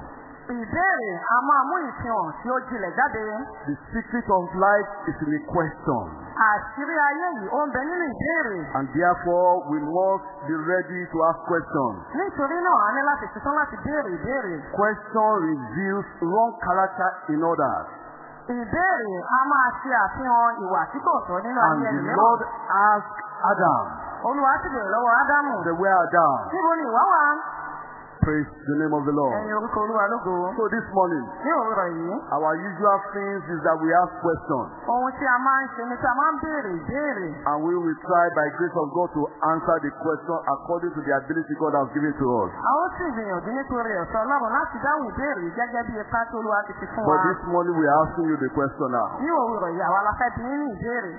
Ìbéèrè a máa mú ìfihàn tí ó jinlẹ̀ jáde. The secret of life is in the question. Àṣírí ayé yìí ó ń bẹ nínú ìbéèrè. And therefore, we must be ready to ask questions. Nítorí náà, a ní láti ṣetán láti béèrè ìbéèrè. Question reveals wrong character in others. Ìbéèrè a máa ṣe àfihàn ìwà tí kò tọ́ nínú And ayé the ẹlòmíràn. Lord asked Adam, Olúwa sì bèrè lọ́wọ́ Ádámù. the where Adam? Níbo ni ìwà wà? Praise the name of the Lord. Ẹyin orúkọ Olúwa lógo. So this morning, Ní òwúrọ̀ yìí, our usual things is that we ask questions. ohun tí a máa ń ṣe ni tí a máa ń béèrè ìbéèrè. And we will try by grace of God to answer the question according to the ability God has given to us. A ó sì gbìyànjú nítorí ọ̀sán Ọlọ́run láti dáhùn ìbéèrè yìí gẹ́gẹ́ bí ipá tí Olúwa ti fi fún wa. But this morning we are asking you the question now. Ní òwúrọ̀ yìí, àwa la fẹ́ bí nínú ìbéèrè.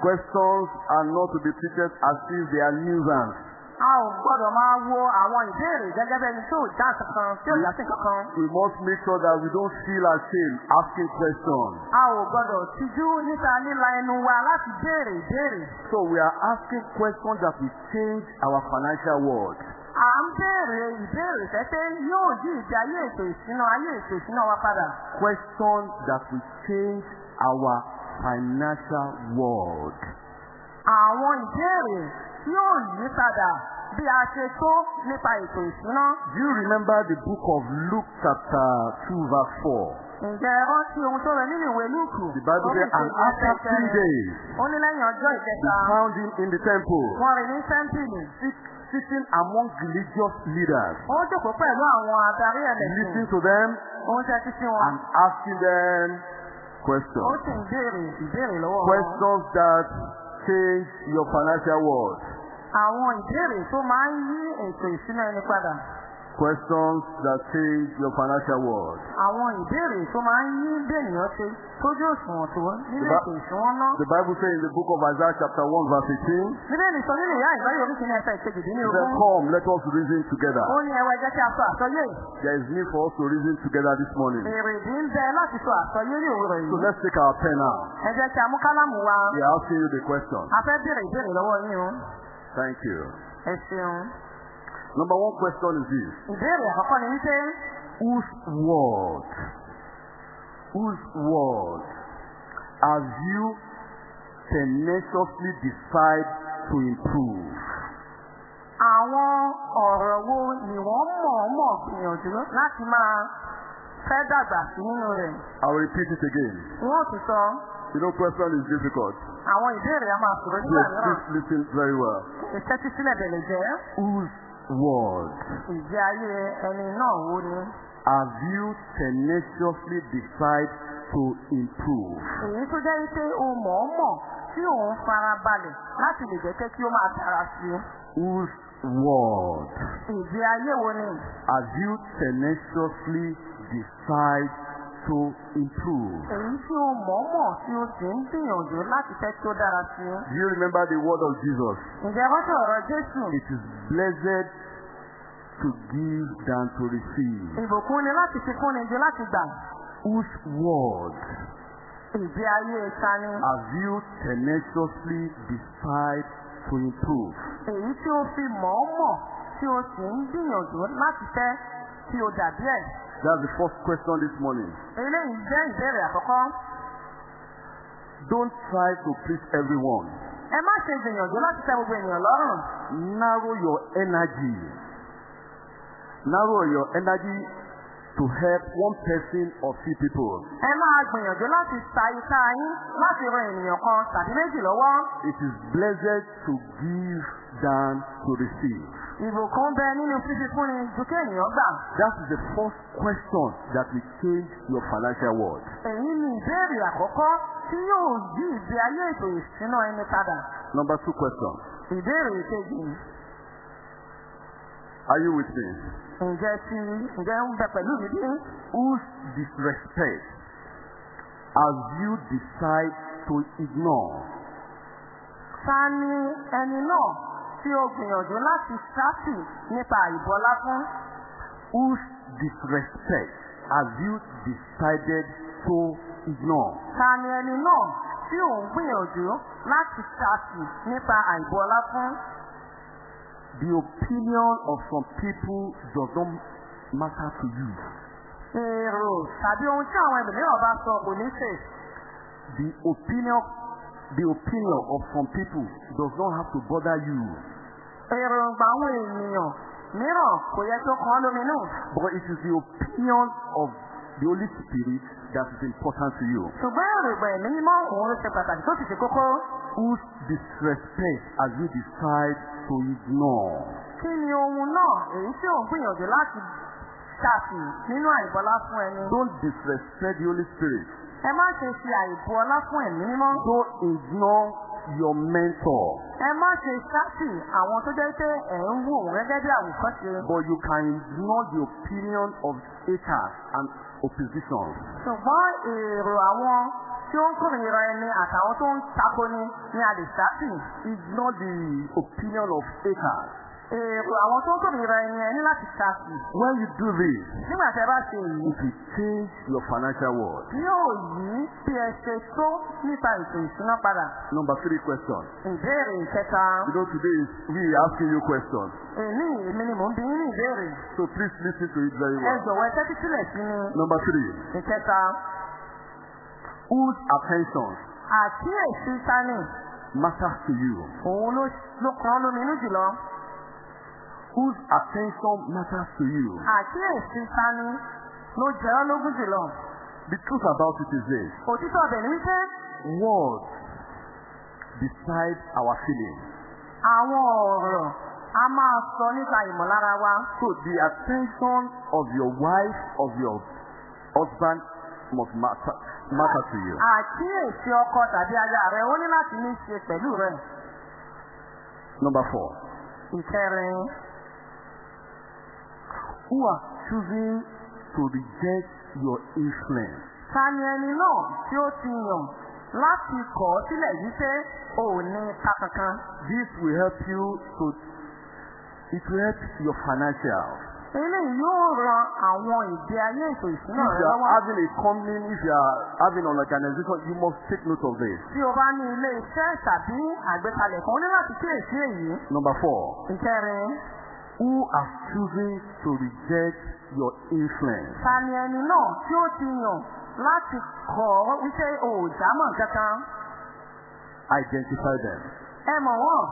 Questions are not to be treated as if they are nuisance. A ò gbọ́dọ̀ máa wo àwọn ìbéèrè gẹ́gẹ́ bí ẹni tí ò já kankan, tí ò sí kankan. We must make sure that we don't feel ashamed asking questions. A ò gbọ́dọ̀ tijú níta líla ẹnu wa láti béèrè ìbéèrè. So we are asking questions that will change our financial world. À ń béèrè ìbéèrè tẹ́tẹ́ yóò yí ìdí ayé ètò ìṣúná ayé ètò ìṣúná wa padà. Questions that will change our financial world. Àwọn ìbéèrè yóò yí padà bí a ṣe tó nípa ètò ìṣúná. Do you remember the book of Luke chapter 2 verse 4? Ǹjẹ́ rántí ohun tó rẹ nínú ìwé Lúùkù? The Bible says, and after three days, Ó ní lẹ́yìn ọjọ́ they ìkẹta, found him in the temple, wọ́n rí ní sit- sitting among religious leaders, Ó jókòó pẹ̀lú àwọn adarí ẹlẹ́sìn. listening to them Ó ń tẹ́tí sí wọn. and asking them Ó questions. sì ń béèrè ìbéèrè lọ́wọ́ wọn. Questions that change your financial world. Àwọn ìbéèrè tó máa ń yí ètò ìṣúná ẹni padà. Questions that change your financial world. Àwọn ìbéèrè tó máa ń yí bẹ́ẹ̀nìyàn ṣe tójú òṣùwọ̀n tó nínú ètò ìṣúná. The Bible says in the book of Isaiah chapter 1 verse 18, Bíbélì sọ nínú ìyá ìgbáyé oríṣi ní ẹsẹ̀ ìkejì dín ní ogún. come, let us reason together. Ó ní ẹwà ẹjẹ́ tí a sọ àsọyé. There is need for us to reason together this morning. Èrèdí ń bẹ láti sọ àsọyé ní òwúrọ̀ So yìí. let's take our pen now. Ẹ jẹ́ kí a mú kálámù wa. We are asking you the question. A fẹ́ béèrè ìbéèrè lọ́wọ́ yín o. Thank you. Ẹ ṣeun. Number one question is this. Ìbéèrè àkọ́kọ́ ni wípé Whose word, whose word have you tenaciously decide to improve? àwọn ọ̀rọ̀ wo ni wọ́n mọ̀ọ́mọ̀ gbìyànjú láti máa fẹ́ dàgbà sí nínú rẹ̀. I'll repeat it again. Wọ́n ti sọ You know, question is difficult. àwọn ìbéèrè a máa sọ̀rọ̀ nígbà mìíràn. please listen very well. Ìtẹ́tí sílẹ̀ bẹ̀rẹ̀ jẹ́ Whose word ìjẹ́ ayé ẹni náà wo ni. have you tenaciously decide to improve? Èyí tó jẹ́ wípé o mọ̀ọ́mọ̀ tí òun fara balẹ̀ láti lè jẹ́ kí ó máa dára sí i. Whose word Ìjẹ́ ayé wo ni. have you tenaciously decide to improve? Èyí tí o mọ̀ọ́mọ̀ tí o sì ń gbìyànjú láti fẹ́ kí ó dára sí. Do you remember the word of Jesus? Ǹjẹ́ wọ́n sọ̀rọ̀ Jésù? It is blessed to give than to receive. Ìbùkún ni láti fi fúnni ju láti gbà. Whose word Ìgbé ayé ìtani. have you tenaciously decide to improve? Èyí tí ó fi mọ̀ọ́mọ̀ tí o sì ń gbìyànjú láti fẹ́ kí o dàbí ẹ̀. That's the first question this morning. Eléyìí jẹ́ ìbéèrè àkọ́kọ́. Don't try to please everyone. Ẹ má ṣe gbìyànjú láti tẹ́ gbogbo ènìyàn lọ́rùn. Narrow your energy. Narrow your energy to help one person or few people. Ẹ máa gbìyànjú láti sa ipá yín láti ran ènìyàn kan tàbí méjì lọ́wọ́. It is blessed to give than to receive. Ìbùkún bẹ nínú fífi fúnni ju kí ènìyàn gbà. That is the first question that will change your financial world. Èyí ni ìbéèrè àkọ́kọ́ tí yóò yí ìgbé ayé ètò ìṣúná ẹni padà. Number two question. Ìbéèrè ìkejì. Are you with me? Ǹjẹ́ ti ǹjẹ́ ń bẹ pẹ̀lú mi bí? Whose disrespect have you decide to ignore? Ta ni ẹni náà tí o gbìyànjú láti ṣáàtì nípa ìbọlá fún? Whose disrespect have you decided to ignore? Ta ni ẹni náà tí ò ń gbìyànjú láti ṣáàtì nípa àìbọlá fún? The opinion of some people does not matter to you. èrò tàbí ohun tí àwọn ẹlòmíràn bá sọ kò ní ṣe. The opinion, the opinion of some people does not have to bother you. Èròǹgbà àwọn ènìyàn mìíràn kò yẹ kí ó kàn án lóminú. But it is the opinion of the Holy Spirit that is important to you. ṣùgbọ́n èròǹgbà ẹ̀mí mímọ́ òun ló ṣe pàtàkì tó sì ṣe kókó. Whose disrespect have you decide to ignore? kí ni ohun náà èyí tí ò ń gbìyànjú láti ṣàfì nínú àìbọlá fún ẹni. Don't disrespect the Holy Spirit. ẹ má ṣe ṣe àìbọlá fún ẹ̀mí mímọ́. Don't ignore your mentor. ẹ má ṣe ṣáàtì àwọn tó jẹ́ pé ẹ̀ ń wò wọ́n gẹ́gẹ́ bí àwòkọ́ṣe. But you can ignore the opinion of haters and opposition. ṣùgbọ́n èrò àwọn tí ó ń kórìíra ẹni àtàwọn tó ń takoni ni a lè ṣáàtì. Ignore the opinion of haters. Èrò àwọn tó ń kórìíra ẹni ẹni láti ṣáàtì. When you do this, nígbà tí ẹ bá ṣe èyí it will change your financial world. yóò yí bí ẹ ṣe tó nípa ètò ìṣúná padà. Number three question. ìbéèrè ìkẹta. You know, today is we asking you questions. èmi èmi ni mò ń bí yín ní ìbéèrè. So please listen to it very ẹ well. jọ̀wọ́ ẹ tẹ́tí sílẹ̀ sí mi. Number three. ìkẹta. Whose attention àkíyèsí sani matters to you? òun ló ló kàn án lóminú jùlọ. Whose attention matters to you? àkíyèsí sani ló jẹ́ ọ́ lógún jùlọ. The truth about it is this. òtítọ́ ọbẹ̀ ni wípé Words decide our feelings. àwọn ọ̀rọ̀ a máa sọ nípa ìmọ̀lára wa. So the attention of your wife, of your husband must matter, matter to you. àkíyèsí ọkọ tàbí aya rẹ ó ní láti ní ṣe pẹ̀lú rẹ. Number four. ìkẹrin Who are choosing to reject your influence? ta ni ẹni náà tí ó ti yàn láti kọ̀ ọ́ sílẹ̀ wípé ò ní ipa kankan. This will help you to, it will help your financial. eléyìí yóò ran àwọn ìgbé ayé ètò ìṣúná If rẹ you are lọ́wọ́. having a company, if you are having an organization, you must take note of this. tí o bá ní ilé iṣẹ́ tàbí àgbékalẹ̀ kan o ní láti kíyèsí èyí. Number four. ìkẹrin Who are choosing to reject your influence? ta ni ẹni náà tí ó ti yàn láti kọ̀ ọ́ wípé o ò jámọ̀ kankan. Identify them. ẹ mọ̀ wọ́n.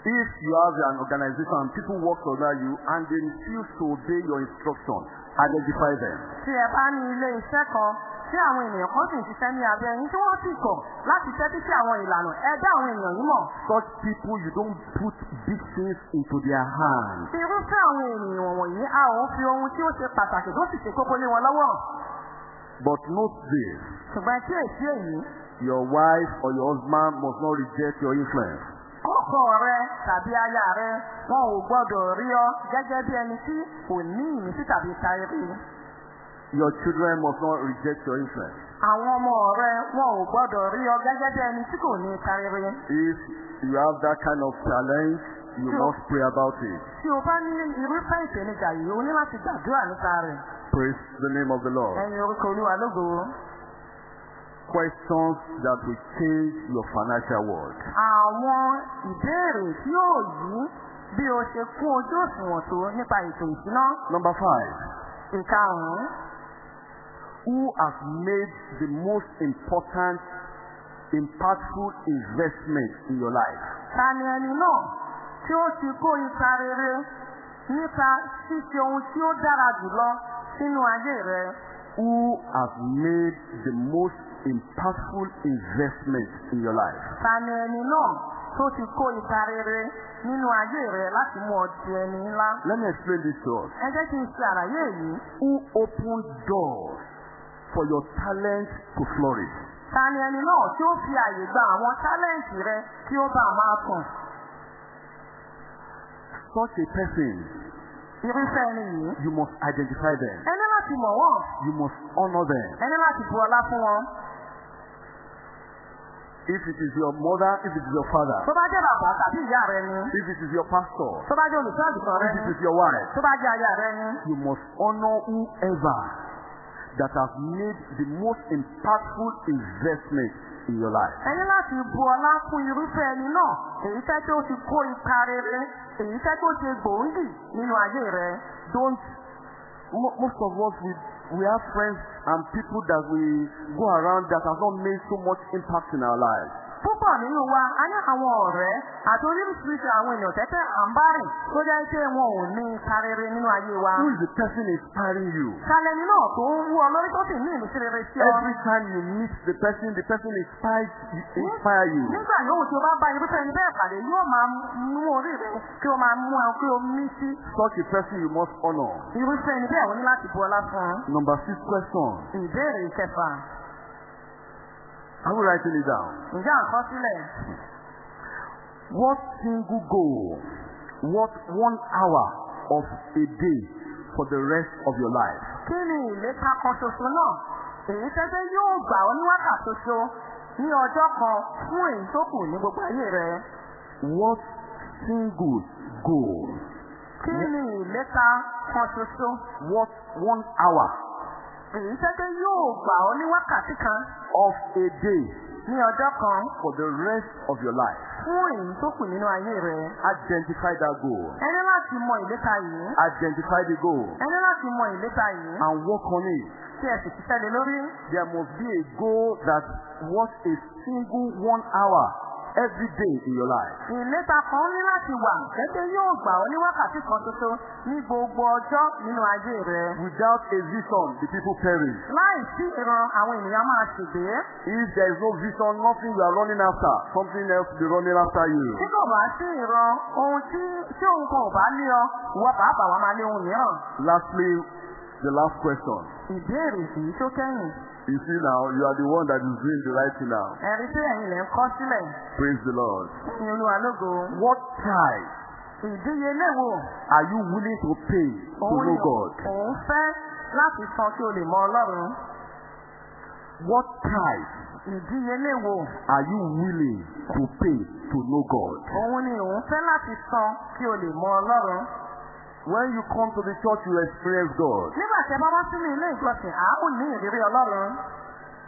If you have an organization and people work under you and they refuse to obey your instruction, identify them. tí ẹ bá ní ilé iṣẹ́ kan tí àwọn ènìyàn kan sì ń ṣiṣẹ́ ní abẹ́ yín tí wọ́n sì kọ̀ láti tẹ́tí sí àwọn ìlànà ẹ dá àwọn ènìyàn yìí mọ̀. Such people, you don't put big things into their hands. irúfẹ́ àwọn ènìyàn wọ̀nyí a ò fi ohun tí ó ṣe pàtàkì tó sì ṣe kókó lé wọn lọ́wọ́. But note this, ṣùgbọ́n ẹ kíyèsí èyí your wife or your husband must not reject your influence. ọkọ rẹ tàbí aya rẹ wọn ò gbọdọ̀ rí ọ gẹ́gẹ́ bí ẹni tí kò ní ìmísí tàbí. Your children must not reject your influence. àwọn ọmọ rẹ wọn ò gbọdọ̀ rí ọ gẹ́gẹ́ bí ẹni tí kò ní kárí. If you have that kind of challenge, you must pray about it. tí o bá ní irúfẹ́ ìpèníjà yìí o ní láti gbàdúrà nípa rẹ̀. Praise the name of the Lord. ẹ̀yin orúkọ olúwa lógo. Questions that will change your financial world. àwọn ìbéèrè tí yóò yí bí o ṣe kún ojú òṣùwọ̀n tó nípa ètò ìṣúná. Number five. ìkarùn-ún Who has made the most important, impactful investment in your life? ta ni ẹni náà tí ó ti kó ipa rere nípa ṣíṣe ohun tí ó dára jùlọ sínú ayé rẹ. Who has made the most impactful investment in your life? ta ni ẹni náà tó ti kó ipa rere nínú ayé rẹ láti mú ọ di ẹni ńlá. Let me explain this to us. ẹ jẹ́ kí n ṣe àlàyé yìí. Who opened doors for your talent to flourish? ta ni ẹni náà tí ó fi àyè gba àwọn tálẹ́ǹtì rẹ kí ó bá máa kàn. Such a person, irúfẹ́ ẹni yìí. you must identify them. ẹ ní láti mọ̀ wọ́n. You must honor them. ẹ ní láti bu ọlá fún wọn. If it is your mother, if it is your father, tó bá jẹ́ bàbá tàbí ìyá rẹ ni. if it is your pastor, tó bá jẹ́ olùṣọ́ àgùntàn rẹ if ni. it is your wife, tó bá jẹ́ aya rẹ ni. you must honor whoever that have made the most impactful investment in your life. ẹ ní láti bu ọlá fún irúfẹ́ ẹni náà èyí tẹ́ tó ti kó ipa rere èyí tẹ́ tó ṣe gbòógì nínú ayé rẹ. Don't, mo- most of us, we, we have friends and people that we go around that have not made so much impact in our lives. Púpọ̀ nínú wa a ní àwọn ọ̀rẹ́ àti oríṣiríṣi àwọn èèyàn tẹ́tẹ́ à ń bá rìn tó jẹ́ pé wọn ò ní ipa rere nínú ayé wa. Who is the person inspiring you? Ṣalẹ́ni náà tó ń wú ọ lórí tó sì ní ìmísí rere sí ọ. Every time you meet the person, the person inspires, inspire you. Nígbà yòówù tí o bá bá irúfẹ́ ẹni bẹ́ẹ̀ pàdé yóò máa mú orí rẹ kí o máa mú ẹ kí o mí sí. Such a person you must honor. Irúfẹ́ ẹni bẹ́ẹ̀ wọ́n ní láti bu ọlá fún. Number six question. Ìbéèrè ìkẹfà. Are we writing it down? Ǹjẹ́ àkọsílẹ̀? What single goal, what one hour of a day for the rest of your life? Kí ni ìlépa kan ṣoṣo náà? Èyí tẹ́tẹ́ yóò gbà ọ́ ní wákàtí ṣoṣo ní ọjọ́ kan fún èyí tó kù ní gbogbo ayé rẹ. What single goal, Kí ni ìlépa kan ṣoṣo? what one hour Èyí yóò gbà ọ́ ní wákàtí kan of a day ní ọjọ́ kan for the rest of your life? fún èyí tó kù nínú ayé rẹ. Identify that goal. Ẹ ní láti mọ ìlépa yìí. Identify the goal Ẹ ní láti mọ ìlépa yìí. and work on it. Tí ẹ sì ti tẹ́lẹ̀ lórí. There must be a goal that was a single one hour every day in your life. Ìlépa kan ní láti wà gẹ́gẹ́ yóò gbà ọ́ ní wákàtí kan ṣoṣo ní gbogbo ọjọ́ nínú ayé rẹ. Without a vision, the people perish. Láì sí ìran àwọn ènìyàn máa ṣègbè. If there is no vision, nothing you are running after, something else will be running after you. Tí kò bá sí ìran ohun tí tí ohun kan ò bá lé ọ, ìwọ pàápàá wa máa lé ohun mìíràn. Lastly, the last question. Ìbéèrè sí tó kẹ́yìn. You see now, you are the one that is doing the right thing now. Ẹ̀rí tí ẹ̀yin lè kọ́ sílẹ̀. Praise the Lord. Ní olúwa lógo. What price Ìdíyelé wo? are you willing to pay to know God? òun fẹ́ láti san kí o lè mọ Ọlọ́run. What price Ìdíyelé wo? are you willing to pay to know God? Òun ni òun fẹ́ láti san kí o lè mọ Ọlọ́run. When you come to the church, you experience God. Nígbà tí ẹ bá wá sínú ilé ìjọsìn, à ó ní ìrírí Ọlọ́run.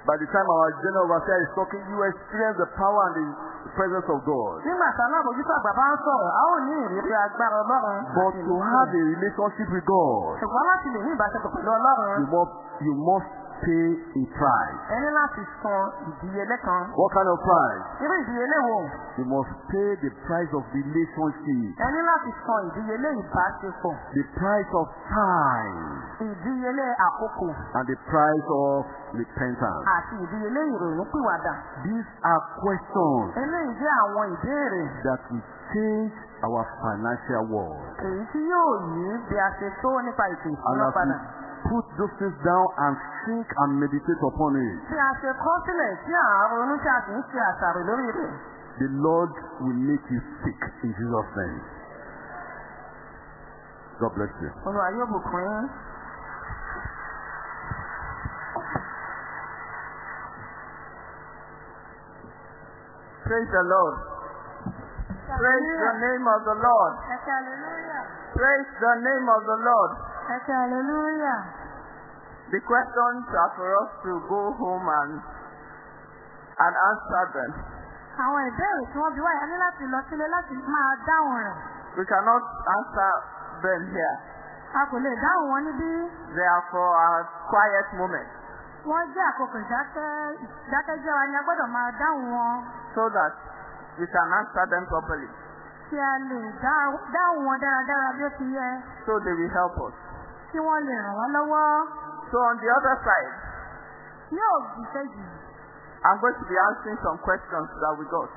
By the time our general overseer is talking, you experience the power and the presence of God. Nígbà tí alábòjútó àgbà bá ń sọ̀rọ̀, a ó ní ìrírí agbára Ọlọ́run. But to have a relationship with God, Ṣùgbọ́n láti lè ní ìbáṣepọ̀ pẹ̀lú Ọlọ́run, you must you must pay a price. ẹ ní láti san ìdíyelé kan. What kind of price? Irú ìdíyelé wo? You must pay the price of relationship, Ẹ ní láti san ìdíyelé ìbáṣepọ̀, the price of time, ìdíyelé àkókò and the price of repentance. àti ìdíyelé ìròyìn pìwàdà. These are questions Eléyìí jẹ́ àwọn ìbéèrè that will change our financial world. èyí tí yóò yí bí a ṣe tó nípa And ìṣúná as padà. we put those things down and think and meditate upon it, Tí a ṣe kọ́ sílẹ̀ tí à ń ronú tí a sì ń ṣe àṣàrò lórí rẹ̀. the Lord will make you sick in Jesus' name. God bless you. Olúwa yóò bùkún yín. Praise the Lord. Praise the name of the Lord. Praise the name of the Lord. The questions are for us to go home and and answer them. Àwọn ìbéèrè tí wọ́n bí wáyé ní láti lọ sílé láti máa dáhùn rẹ̀. We cannot answer them here. A kò lè dáhùn wọn níbí. They are for our quiet moment Wọ́n jẹ́ àkókò ìdákẹ́ ìdákẹ́jẹ́ wa ni a gbọ́dọ̀ máa dáhùn wọn. so that we can answer them properly. Kí a lè dá- dáhùn wọn dáradára bí ó ti yẹ. So they will help us. Kí wọ́n lè ràn wá lọ́wọ́. So on the other side, Ní òbí kejì, I'm going to be answering some questions that we got.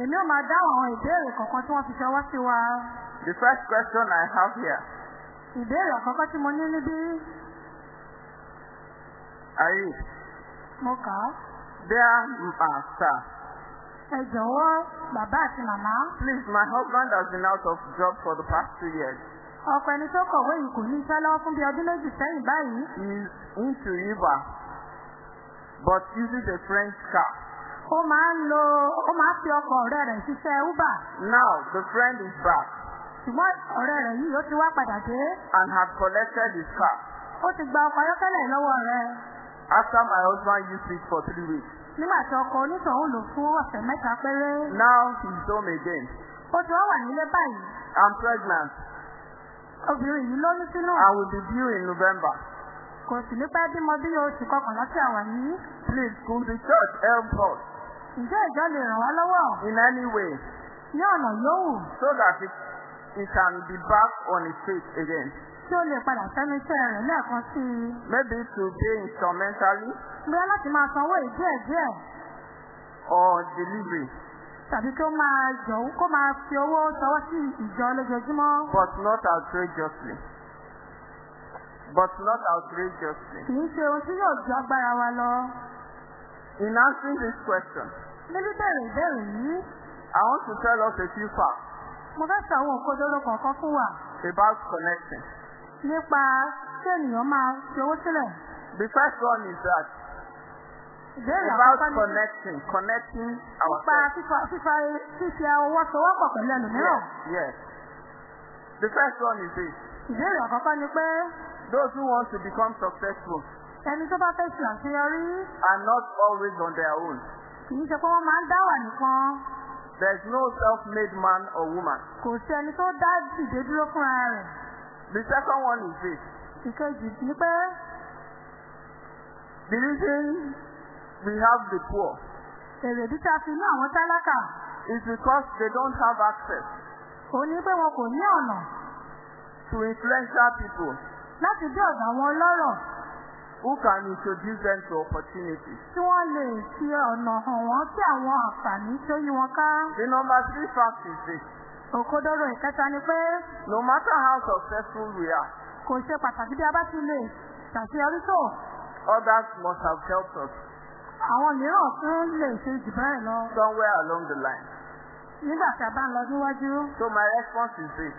èmi ò máa dáhùn àwọn ìbéèrè kọ̀ọ̀kan tí wọ́n fi ṣọwọ́ sí wa. The first question I have here, Ìbéèrè àkọ́kọ́ tí mo ní níbí, read, mo kà á. Dear Master, Ẹ jọ̀wọ́ bàbá àti màmá. please, my husband has been out of job for the past two years. Ọkọ ẹni tó kọ̀wé yìí kò ní iṣẹ́ lọ́wọ́ fún bí ọdún méjì sẹ́yìn báyìí. He's into Uber, but uses a friend's car. Ó máa ń lo ó máa ń fi ọkọ̀ ọ̀rẹ́ rẹ̀ ṣiṣẹ́ Uber. Now, the friend is back Ṣùgbọ́n ọ̀rẹ́ rẹ̀ yìí ó ti wá padà dé. and had collected his car. ó ti gba ọkọ̀ ayọ́kẹ́lẹ́ lọ́wọ́ rẹ̀. After my husband used it for three weeks. Nígbà tí ọkọ̀ onítọ̀hún lò fún ọ̀sẹ̀ mẹ́ta péré. Now he's home again. Ó ti wá wà nílé báyìí. I'm pregnant Obìnrin yìí lóyún sínú. and will be due in November. Kò sì ní pẹ́ bímọ bí oṣù kọkànlá tí a wà yìí. Please, could the church help us Ǹjẹ́ ìjọ lè ràn wá lọ́wọ́ in any way ní ọ̀nà yòówù so that it, it can be back on its feet again? Tí ó lè padà sẹ́nu iṣẹ́ rẹ̀ lẹ́ẹ̀kan sí i? Maybe to pay instrumentally Bóyá láti máa sanwó ìdíẹ̀ díẹ̀ or delivery, tàbí kí ó máa jọ̀wọ́ kó máa fi owó sọwọ́ sí ìjọ lójoojúmọ́. but not outrageously. But not outrageously. Kì í ṣe ohun tí yóò ju agbára wa lọ. In answering this question, Níbi bẹ̀rẹ̀ ìbéèrè yìí, I want to tell us a few facts mo fẹ́ sọ àwọn òkodoro kọ̀ọ̀kan fún wa about connecting. Nípa kí ènìyàn máa fi owó sílẹ̀. The first one is that Ìbéèrè about àkọ́kọ́ ni connecting, connecting nípa fífa fífa fífi owó sowọ́pọ̀ pẹ̀lú ẹlòmíràn. Yes, yes. The first one is this. Ìbéèrè àkọ́kọ́ ni pé Those who want to become successful ẹni tó bá fẹ́ ṣe àṣeyọrí are not always on their own. kì í ṣe pé wọ́n máa ń dá wà nìkan. There's no self-made man or woman. Kò sí ẹni tó dá dìde dúró fúnra rẹ̀. The second one is this. Ìkejì ni pé The reason we have the poor èrèdí tí a fi ní àwọn tálákà is because they don't have access kò ní pé wọn kò ní ọ̀nà to influential people láti dé ọ̀dọ̀ àwọn ọlọ́rọ̀ who can introduce them to opportunities. tí wọ́n lè fi ọ̀nà hàn wọ́n sí àwọn àǹfààní tó yí wọn ká. The number three fact is this. Òkodoro ìkẹta ni pé No matter how successful we are, kò ṣe pàtàkì bí a bá ti lè ṣàṣeyọrí tó. others must have helped us Àwọn mìíràn tún lè ṣe jù bẹ́ẹ̀ lọ somewhere along the line. nígbà tí a bá ń lọ níwájú. So my response is this.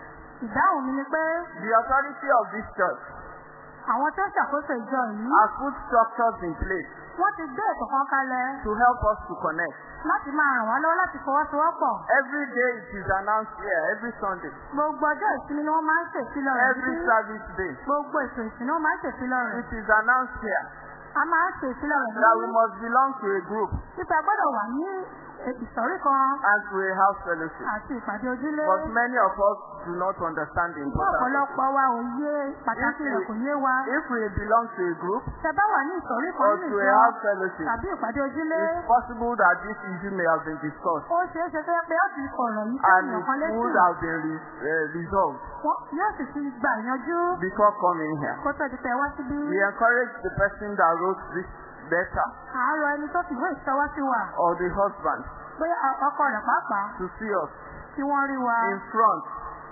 Ìdáhùn mi ni pé The authority of this church àwọn tó ṣàkóso ìjọ yìí has put structures in place wọ́n ti gbé ètò kan kalẹ̀ to help us to connect. láti máa ràn wá lọ́wọ́ láti fọwọ́sowọ́pọ̀. Every day it is announced here, every Sunday, Gbogbo ọjọ́ ìsinmi ni wọ́n máa ń ṣèfilọ̀ rẹ̀ every service day. Gbogbo ètò ìsìn wọ́n máa ń ṣèfilọ̀ rẹ̀. It is announced here A máa ń ṣèfilọ̀ rẹ̀ that we must belong to a group Pípẹ́ gbọ́dọ̀ wà ní ìsọ̀rí kan and to a house fellowship. àti ìpàdé ojúlé. But many of us do not understand the importance. ọ̀pọ̀lọpọ̀ wa ò yé pàtàkì rẹ̀ kò yé wa. If we belong to a group Tẹ bá wà ní ìsọ̀rí kan or nínú to a ìjọ house fellowship, tàbí ìpàdé ojúlé. it's possible that this issue may have been discussed Ó ṣeé ṣe fẹ́ pé ó ti kọ̀rọ̀ yìí and sẹ́yìn ọ̀kan it létí. would have been re- uh, resolved Wọ́n yóò sì ti gbà yanjú before coming here. kó tó di pé wá síbí. We encourage the person that wrote this letter Àárọ̀ ẹni tó fìwé ìṣọwọ́ sí wa. or the husband Bóyá ọkọ rẹ̀ pàápàá. to see us tí wọ́n rí wa. in front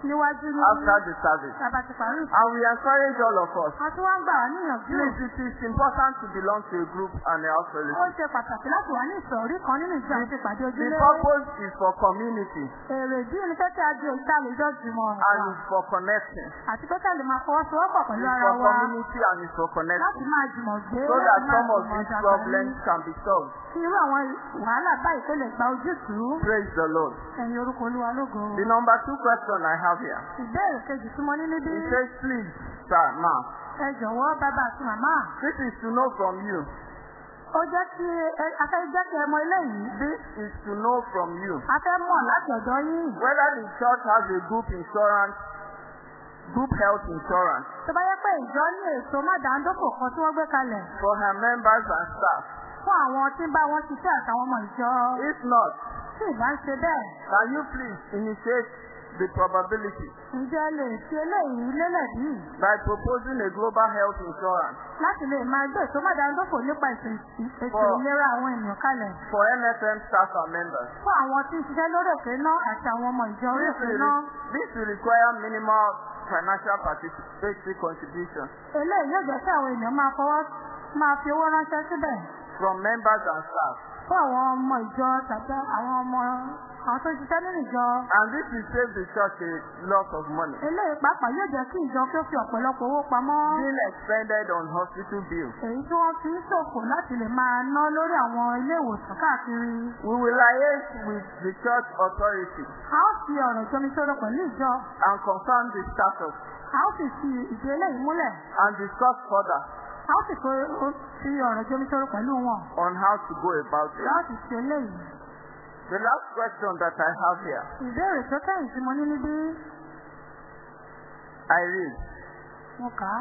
níwájú ní after the service. bàbá ti parí. And we encourage all of us. A tún wá ń gbà wá níyànjú. Please, it is important to belong to a group and a house Ó fellowship. ṣe pàtàkì láti wà ní ìsọ̀rí kan nínú ìjọ àti ìpàdé The ojúlé. purpose is for community Èrè ìdí ni pé kí a di òkúta lè jọ jùmọ̀ and it's for connecting. Àti pé kí a lè máa fọwọ́sowọ́pọ̀ It's pẹ̀lú ara for wa. community and it's for Láti connecting. máa jùmọ̀ gbé. So that láti some of these problems ní. can be solved. Kí irú àwọn wàhálà báyìí tó lè gba ojútùú. Praise the Lord. Ẹ̀yin orúkọ olúwa lógo. The number two question I have here. Ìbéèrè kejì tí mo ní níbí. It says, please, sir, ma, Ẹ jọ̀wọ́ bàbá àti màmá. this is to know from you. Ó jẹ́ kí ẹ- a fẹ́ jẹ́ kí ẹ mọ eléyìí. This is to know from you. A fẹ́ mọ̀ láti ọ̀dọ̀ yín. Whether the church has a group insurance, group health insurance Tó bá yẹ pé ìjọ ní ètò mádàndókò kan tí wọ́n gbé kalẹ̀ for her members and staff. fún àwọn tí ń bá wọn ṣiṣẹ́ àtàwọn ọmọ ìjọ. If not, Tí ìbá ń ṣe bẹ́ẹ̀, can you please initiate the probability ǹjẹ́ lè fi eléyìí lélẹ̀ bí? by proposing a global health insurance Láti lè máa gbé ètò mádàndókò nípa ètò ìlera àwọn ènìyàn kalẹ̀ for MFM staff and members? fún àwọn tí ń ṣiṣẹ́ lórí òkè náà àti àwọn ọmọ ìjọ orí òkè náà. this will require minimal financial participatory contribution Eléyìí yóò jẹ́ kí àwọn ènìyàn máa fọwọ́ máa fi owó ránṣẹ́ síbẹ̀ from members and staff. fún àwọn ọmọ ìjọ tàbí àwọn ọmọ àwọn tó ń ṣiṣẹ́ nínú ìjọ. And this will save the church a lot of money. Eléyìí pàápàá yóò jẹ́ kí ìjọ kí ó fi ọ̀pọ̀lọpọ̀ owó pamọ́. Being expended on hospital bills. èyí tí wọ́n fi ń ṣòfò láti lè máa ná lórí àwọn ilé ìwòsàn káàkiri. We will liaise with the church authority A ó fi ọ̀rọ̀ jomitoro pẹ̀lú ìjọ and confirm the status a ó sì fi ìdí eléyìí múlẹ̀ and discuss further a ó sì fi ọ̀rọ̀ jomitoro pẹ̀lú wọn on how to go about it. láti ṣe eléyìí. The last question that I have here, ìbéèrè tó kẹ́yìn tí mo ní níbí I read. mo kà á.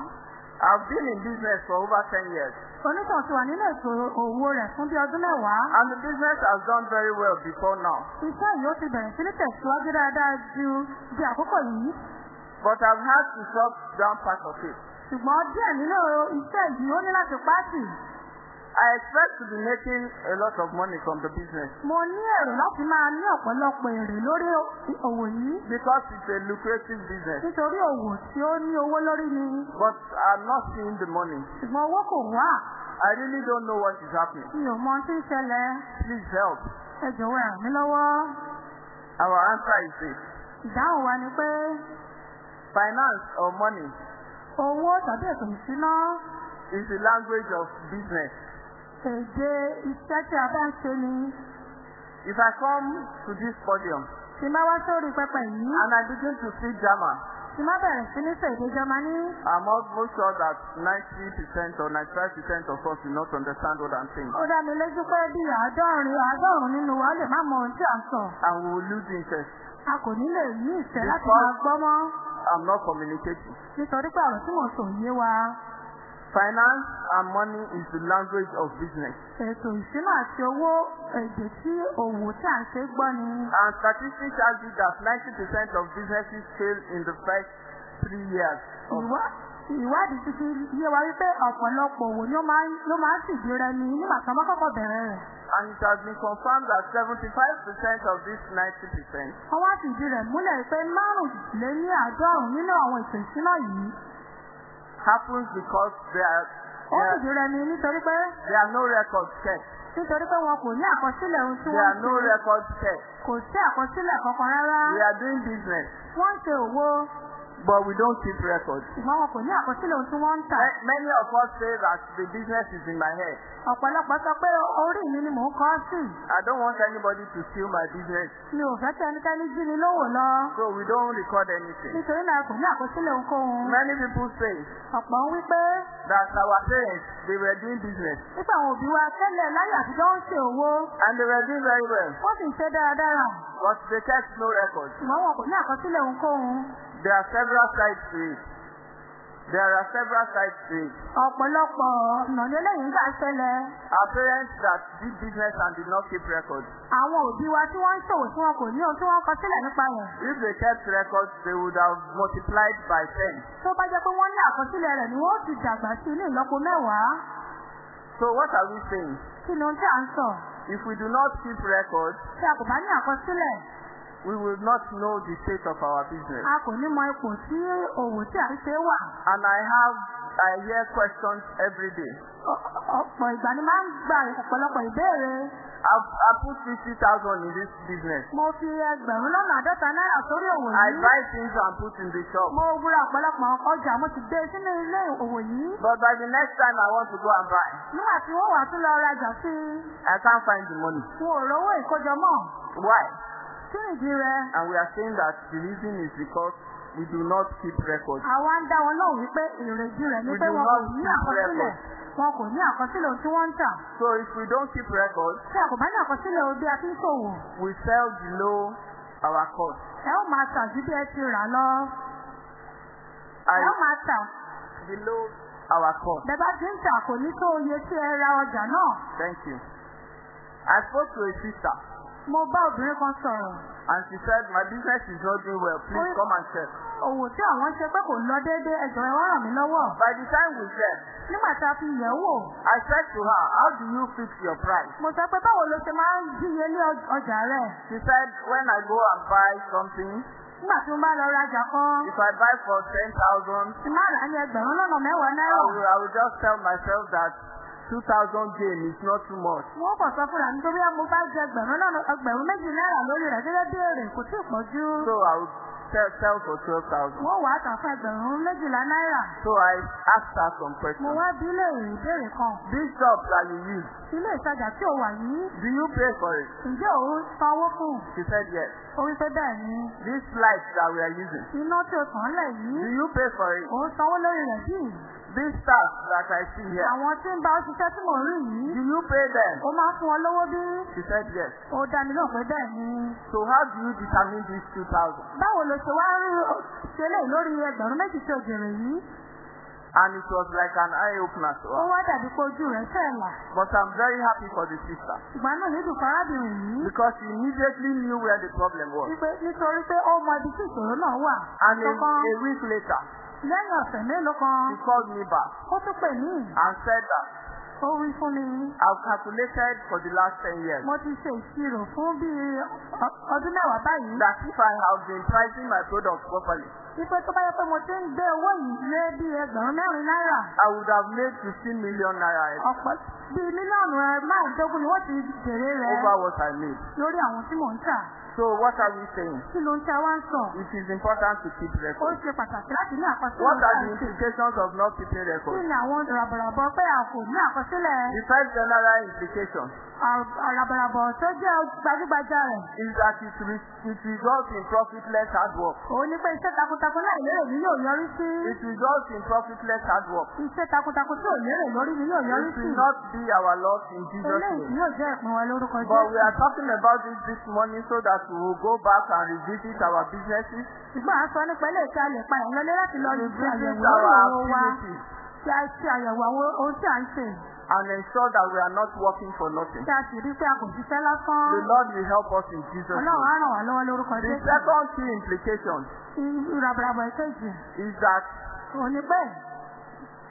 I've been in business for over 10 years onítàn ti wà nínú ètò òwò rẹ̀ fún bí ọdún mẹ́wàá. and the business has done very well before now. iṣẹ́ yìí ó ti bẹ̀rẹ̀ sí ní tẹ̀síwájú dáadáa ju di àkókò yìí. But I've had to shut down part of it. ṣùgbọ́n díẹ̀ nínú iṣẹ́ yìí ó ní láti pàṣì. I expect to be making a lot of money from the business mo ní èrò láti máa ní ọ̀pọ̀lọpọ̀ èrè lórí òwò yìí. because it's a lucrative business. nítorí òwò tí ó ní owó lórí ni. But I'm not seeing the money. ṣùgbọ́n owó kò wá. I really don't know what is happening. mi ò mọ ohun tí ń ṣẹlẹ̀. Please help. ẹ jọ̀wọ́ ẹ ràn mí lọ́wọ́. Our answer is this. ìdáhùn wa ni pé Finance or money owó tàbí ètò ìṣúná is the language of business. Èdè iṣẹ́ tí a bá ń ṣe ni. If I come to this podium tí má wá sórí pẹpẹ yìí. and I begin to speak German, tí má bẹ̀rẹ̀ sí ní sọ èdè Jámánì. I'm almost sure that 90% or 95% of us will not understand what I'm saying. ó dá mi lójú pé bí àádọ́rin àádọ́rùn nínú wa lè má mọ ohun tí à ń sọ. And we will lose interest. a kò ní lè ní ìfẹ́ láti máa gbọ́ mọ́. I'm not communicating. nítorí pé ọ̀rọ̀ tí mò ń sọ yé wa. Finance and money is the language of business. ètò ìṣúná àti owó èdè tí òwò tí à ń ṣe gbọ́ ni. And statistics argue that 90% of businesses fail in the first three years. Ìwá- ìwádìí ti fi yé wa wípé ọ̀pọ̀lọpọ̀ òwò ni ó máa ń- ló máa ń fìdí rẹmi nígbà tí wọ́n kọ́kọ́ bẹ̀rẹ̀ rẹ̀. and it has been confirmed that 75% of this 90% wọ́n wá fìdí rẹ̀ múlẹ̀ pé márùnléní àádọ́rùn nínú àwọn ètò ìṣúná yìí happens because there are, ó there, fìdí rẹmi nítorí pé there are no records kept. nítorí pé wọn kò ní àkọsílẹ̀ ohun tí There wọ́n are ń no ṣe records kept. kò sí àkọsílẹ̀ kankan rárá We are doing business, wọ́n ń ṣe òwò but we don't keep records. ṣùgbọ́n wọn kò ní àkọsílẹ̀ ohun tí wọ́n ń tà. Ma- Many of us say that the business is in my head. ọ̀pọ̀lọpọ̀ sọ pé orí mi ni mò ń kọ́ sí. I don't want anybody to steal my business, mi ò fẹ́ kí ẹnikẹ́ni jí mi lówó lọ. So we don't record anything. nítorí náà kò ní àkọsílẹ̀ ohunkóhun. Many people say ọ̀pọ̀ ń wí pé that our parents, they were doing business. nípa àwọn òbí wa tẹ́lẹ̀ láyé àtijọ́ ń ṣe òwò. And they were doing very well, wọ́n sì ń ṣe dáradára. But they kept no records. ṣùgbọ́n wọn kò ní àkọsílẹ̀ ohunkóhun There are several sides to it. There are several sides to it. ọ̀pọ̀lọpọ̀ ọ̀nà eléyìí ń gbà ṣẹlẹ̀ Our parents that did business and did not keep records. àwọn òbí wa tí wọ́n ń ṣòwò tí wọn kò ní ohun tí wọ́n kọ sílẹ̀ nípa rẹ̀ If they kept records, they would have multiplied by 10. tó bá jẹ́ pé wọ́n ní àkọsílẹ̀ rẹ̀ ni wọ́n ó ti dàgbà sí ní ìlọ́po mẹ́wàá So what are we saying? kí ni ohun tí à ń sọ If we do not keep records, tí a kò bá ní àkọsílẹ̀ we will not know the state of our business. a kò ní mọ ipò tí òwò tí à ń ṣe wà And I have, I hear questions every day. Ọ̀pọ̀ ìgbà ni máa ń gba ọ̀pọ̀lọpọ̀ ìbéèrè I put 50,000 in this business. mo fi ẹgbẹ̀rún lọ́nà àádọ́ta náírà sórí òwò I yìí buy things and put in the shop. mo wúra ọ̀pọ̀lọpọ̀ ọjà mo ti gbé sínú ilé òwò yìí But by the next time I want to go and buy, nígbà tí wọ́n wà tún lọ rajà sí I can't find the money. i wọn ò rówó ìkójọ mọ́ Why? Kí nìdí rẹ̀ And we are saying that the reason is because we do not keep records. àwa ń dá wọn lóhùn wípé èrèdí rẹ̀ ni We pé do wọn not kò ní àkọsílẹ̀ records. wọn kò ní àkọsílẹ̀ ohun tí wọ́n ń tà So if we don't keep records, tí a kò bá ní àkọsílẹ̀ ohun bí a ti ń ṣòwò we sell below our cost. ẹ ó máa tà ju bí ẹ ti rà lọ I ẹ ó máa tà below our cost. bẹ́ẹ̀ bá ti ń tà kò ní tó iye tí ẹ ra ọjà náà Thank you. I spoke to a sister mo bá obìnrin kan sọ̀rọ̀ and she said, My business is not doing well. Please come and check. òwò tí àwọn ṣe pé kò lọ déédéé ẹjọ́ ẹ wá ràn mí lọ́wọ́ By the time we checked, nígbà tá a fi yẹ̀ wò I said to her, How do you fix your price? mo sọ pé báwo ló ṣe máa ń díyelé ọ- ọjà rẹ̀ She said, When I go and buy something, nígbà tí mo bá lọ rajà kan if I buy for 10,000, tí máa rà á ní ẹgbẹ̀rún lọ́nà mẹ́wàá I náírà will, I will just tell myself that 2,000 gain is not too much. wọ́n kàn sọ fúnra mi torí mo bá jẹ ẹgbẹ̀rún lọ́nà ẹgbẹ̀rún méjì náírà lórí rẹ̀ gẹ́gẹ́ bí èrè kò tí ì pọ̀ jù So I will sell, sell for 12,000. wọ́n wàá tà fún ẹgbẹ̀rún méjìlá náírà. So I asked her some mo questions. wá bí léèrè ìbéèrè kan. This shop that you use, ilé ìtajà tí ò wà yìí do you pay for it? ǹjẹ́ òun sanwó fún? She said yes. ó wí pé bẹ́ẹ̀ ni. This light that we are using, iná tí o tàn lẹ̀ do yìí you pay for it? òun sanwó lórí rẹ̀ bí. These stars that I see here, àwọn tí ń bá ṣiṣẹ́ tí mò ń rí do yìí you pay them? ó máa fún ọ lówó bí. She said yes. ó dá mi lóhùn pé bẹ́ẹ̀ ni. So how do you determine these 2,000? báwo ló ṣe wá rí ṣe lè lórí ẹgbẹ̀rún méjì tí o jèrè yìí. And it was like an eye opener to ó her. wá dàbí pé ojú rẹ̀ fẹ́ là. But I'm very happy for the sister ìgbà náà nídùú fún arábìnrin yìí. because she immediately knew where the problem was. nítorí pé ó mọ ibi tí ìṣòro náà wà. And a, a week later, lẹ́yìn ọ̀sẹ̀ mélòó kan she called me back ó tún pè mí. and said that ó wí fún mi. I've calculated for the last 10 years mo ti ṣe ìṣirò fún bíi ọdún mẹ́wàá báyìí. that if I have been pricing my products properly, wípé tó bá yẹ pé mo ti ń gbé owó yìí lé bíi ẹgbẹ̀rún mẹ́rin náírà. I would have made 15 million naira ọ̀pọ̀ bíi mílíọ̀nù márùndínlógún ni wọ́n ti jèrè rẹ̀ over what I made. lórí àwọn tí mò ń tà. So what are we saying? kí ló ń tẹ wá ń sọ? It is important to keep ó records. ṣe pàtàkì láti ní àkọsílẹ̀ What are the implications of not keeping kí records? ni àwọn ràbàràbọ̀ pé a kò ní àkọsílẹ̀ The first general implication ràbàràbọ̀ tó jẹ́ gbajúgbajà rẹ̀? is that it, re- it results in profitless hard work. òun ni pé iṣẹ́ takuntakun láì lérè ni yóò yọrí sí. It results in profitless hard work. iṣẹ́ takuntakun tí ò lérè lórí ni yóò yọrí It sí. will not be our loss in Jesus' eléyìí name. yóò jẹ́ ìpín wa lórúkọ But we Jésù. are talking about it this morning so that we will go back and revisit our businesses, ṣùgbọ́n ń sọ nípa ilé ìta lè pa ìrànlọ́lé láti lọ ṣe revisit àyẹ̀wò our lórí owó wa. activities, kí a ṣe àyẹ̀wò àwọn ohun tí à ń ṣe. And ensure that we are not working for nothing. kí a sì rí i pé a kò ṣiṣẹ́ lásán. The Lord will help us in Jesus' ọlọ́run á name. ràn wá lọ́wọ́ lórúkọ The second key implication ìkejì. is that pé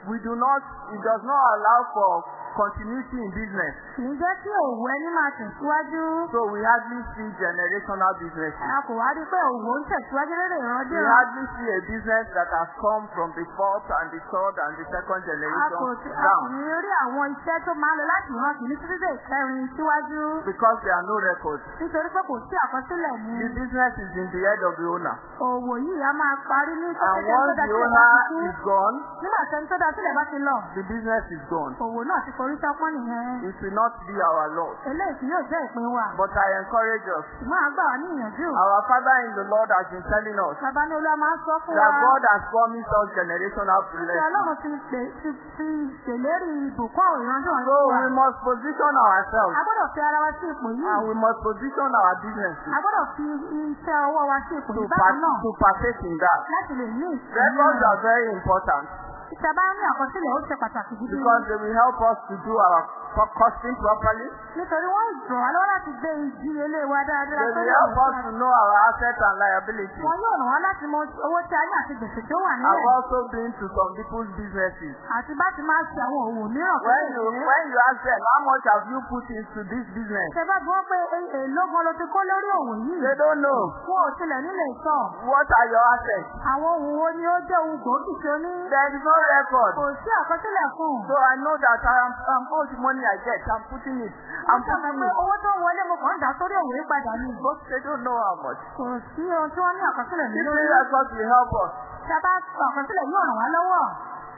we do not, it does not allow for continuity in business. kì í jẹ́ kí òwò ẹni máa tẹ̀síwájú. So we hardly see generational businesses. a kò wá rí pé òwò ń tẹ̀síwájú lórí We ìrandíran. hardly see a business that has come from the fourth and the third and the second generation a kò down ní rí àwọn iṣẹ́ tó máa lọ láti ìran kìíní títí dé ìkẹrin síwájú. because there are no records. nítorí pé kò sí àkọsílẹ̀ ní. The business is in the head of the owner. òwò yìí a máa parí ní And sọ́kẹ́tẹ́ tó once dá the sílẹ̀ bá ti owner is kú. gone, nígbà tẹ́ni tó dá sílẹ̀ bá ti lọ. the business is gone. òwò náà ti forí sọ́pọ́n nìyẹn. It will not be our loss. eléyìí yóò jẹ́ ìpín wa. But I encourage us. ṣùgbọ́n a gbà wá ní ìyànjú. Our Father in the Lord has been telling us bàbá ní olúwa máa ń sọ fún wa. that God has promised us generational Ṣé blessing. ọlọ́run ti pè ti ti ṣèlérí ìbùkún ìránṣẹ́ So ọ̀run wa? we must position ourselves A gbọ́dọ̀ fi ara wa sí ipò yìí. and we must position our businesses A gbọ́dọ̀ fi iṣẹ́ ọwọ́ wa sí ipò to, yìí bákan náà to partake in that. láti lè ní Records ìsinmi. are very important Ìṣẹ̀bá ní àkọsílẹ̀ ó ṣe pàtàkì gidi. because they will help us to do our co- costing properly. Nítorí wọ́n ràn wá lọ́wọ́ láti gbé ìdíyelé wa dáadáa They will help us to know our assets and liabilities. Wọ́n yóò ràn wá láti mọ owó tí a ní àti gbèsè tó wà I've also been to some people's businesses. Àti bá ti máa ṣe àwọn òwò mìíràn When you when you ask them how much have you put into this business, Ṣé bá gbọ́ pé èlógan ló ti kó lórí òwò yìí? they don't know Wọn ò tilẹ̀ nílé ìtọ́. what are your assets. Àwọn ohun wo ni ó jẹ́ ohun gbòógì tí ó ní? There is no record. Kò sí àkọsílẹ̀ fún un. So I know that I am um, all the money I get, I'm putting it. I'm putting it. owó tó ń wọlé mo kàn ń dà sórí òwò yìí padà ni. But they don't know how much. Kò sí ohun tí wọ́n ní àkọsílẹ̀ ní This lórí. record will help us Ṣé bá àkọsílẹ̀ yóò ràn wá lọ́wọ́?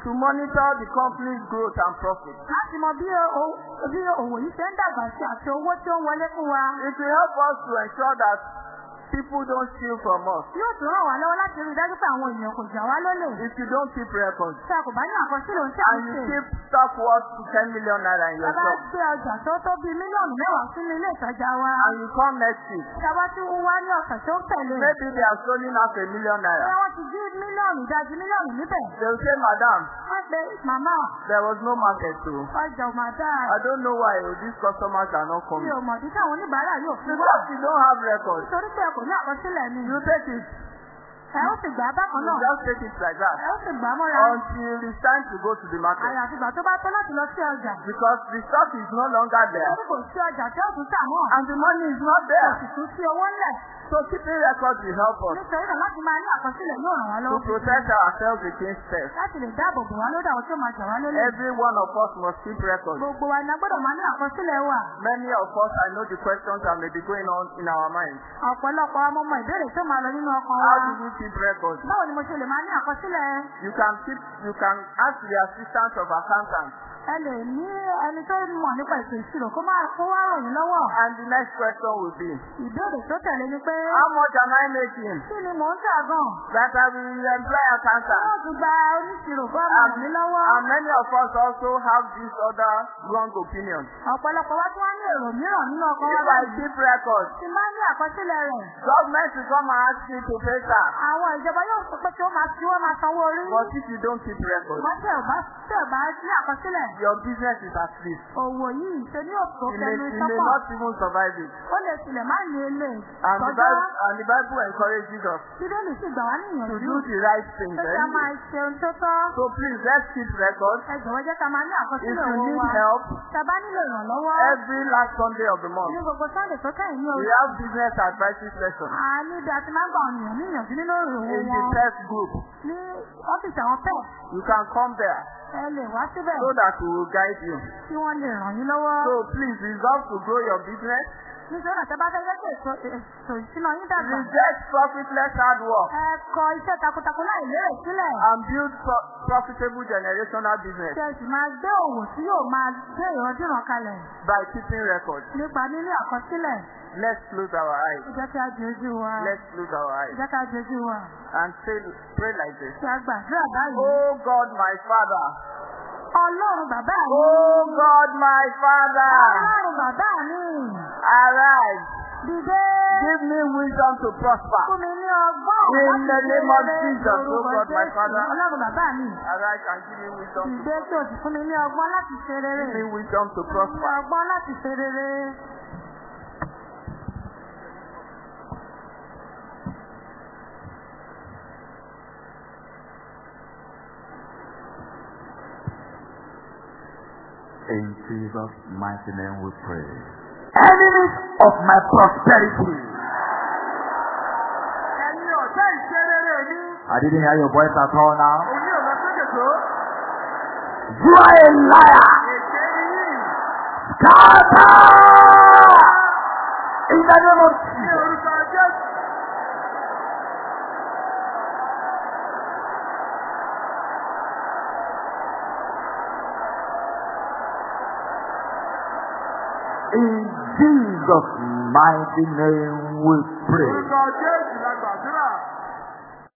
to monitor the company's growth and profit. Láti mọ bí o- bí òwò yìí ṣe ń dàgbà sí àti owó tí ó ń wọlé fún wa. It will help us to ensure that people don't steal from us. Yóò tún ràn wá lọ́wọ́ láti rí dájú pé àwọn èèyàn kò jà wá lólè. If you don't keep records Ṣé a kò bá ní àkọsílẹ̀ ohun tí a and you ṣe? keep stock worth 10 million naira in your Bàbá shop gbé ọjà tó tó bíi mílíọ̀nù mẹ́wàá sínú ilé ìtajà wa. and you come next week, Ṣàbá tí ń wá ní ọ̀sẹ̀ tó tẹ̀lé. maybe they are stealing half a million naira. wọ́n ti jí mílíọ̀nù ìdajì mílíọ̀nù níbẹ̀. They will say, Madam, Wọ́n pe màmá there was no market to. ọjà ò máa dáa. I don't know why oh, these customers are not Mi coming. ò mọ̀ you. Nítorí kò ní àkọsílẹ̀ ni. You take it. ẹ ó sì gbà bákan You náà. just take it like that. ẹ ó sì gbà mọ́ra. Until it's time to go to the market. àyàfi ìgbà tó bá tó láti lọ sí ọjà. Because the stock is no longer there. Torí kò sí ọjà tí ó tún tà mọ́. And the money is not Kò there. sì tún sí owó ńlẹ̀. So keeping records will help us Nítorí náà láti máa ní àkọsílẹ̀ yóò ràn wá to protect ourselves against theft. Láti lè dáàbò bò wá lórí àwọn tí ó máa jà wá lólè. Every one of us must keep records. Gbogbo wa ni a gbọ́dọ̀ máa ní àkọsílẹ̀ wa. Many of us, I know the questions that may be going on in our minds. Ọ̀pọ̀lọpọ̀ ọmọ ọmọ ìbéèrè tó máa lọ nínú ọkàn wa. How do we keep records? Báwo ni mo ṣe lè máa ní àkọsílẹ̀? You can keep, you can ask the assistance of accountants. Ẹ lè ní ẹni tó mọ̀ nípa ètò ìṣirò kó máa kó wá ràn yín lọ́wọ́. And the next question will be, Ìbéèrè tó tẹ̀lé ni pé how much am I making kí ni mò ń tà gan? that I will employ accountants? Wọ́n ti gba oníṣirò kó máa ràn mí lọ́wọ́. And many of us also have this other wrong opinion. Ọ̀pọ̀lọpọ̀ wá tí wọ́n ní èrò mìíràn nínú ọkàn If wa I keep records, Ti máa ní àkọsílẹ̀ rẹ̀. government come and ask you to pay tax. Àwọn ìjọba yóò sọ pé kí ó máa fi wọ́n máa sanwó orí. But if you don't keep records, Ṣùgbọ́n tí ò bá ò bá ní àkọsílẹ̀, your business is at risk. òwò yìí ṣe ní òtò You may, kẹnu you may ìsọ́pọ̀. not even survive it. Ó lè tilẹ̀ má ní ilé And the. Bible, and the Bible encourages us Bíbélì sì gbà wá ní to do the right thing. Kí a máa ṣe ohun tó tọ́. So please, let's keep records. Ẹ jọ̀wọ́ jẹ́ ká máa ní If àkọsílẹ̀ you owó need wa. help, Tá a bá nílò ìrànlọ́wọ́. every last Sunday of the Ní month, gbogbo Sunday tó kẹ́yìn ní we oṣù. have business advisory session A ní bí a ti máa ń gbà ọ̀nìyàn ní ìyànjú nínú ìròwó in the wọn. test group. Ní ọ́fíìsì àwọn pẹ̀. You can come there Ẹ lè wá síbẹ̀ so that we will guide you. kí wọ́n lè ràn yín lọ́wọ́. So please resolve to grow your business. Nítorí àti bá fẹ́ jẹ́ kí ìṣúná yín dàgbà. Reject profitless hard work Ẹ kọ iṣẹ́ takuntakun láì lérè sílẹ̀. and build pro- profitable generational business Ṣé ẹ sì máa gbé òwò tí yóò máa gbé ìrandíran kalẹ̀ by keeping records. nípa níní àkọsílẹ̀. Let's close our eyes. Let's close our eyes and say, pray like this. Oh God, my Father. Ọlọ́run bàbá mi. Oh God, my Father. Ọlọ́run bàbá mi. Arise. Dìde. Give me wisdom to prosper. Fún mi ní ọgbọ́n. In the name of Jesus, oh God, my. Father. Ọlọ́run bàbá mi. Arise and give me wisdom to Dìde kí o sì fún mi ní ọgbọ́n láti ṣe rere. give me wisdom to Fún mi ní prosper. ọgbọ́n láti ṣe rere. In Jesus' mighty name we pray. Enemies of my prosperity. I didn't hear your voice at all now. You are a liar. Scatter! In the name of Jesus. Jesus' mighty name we pray.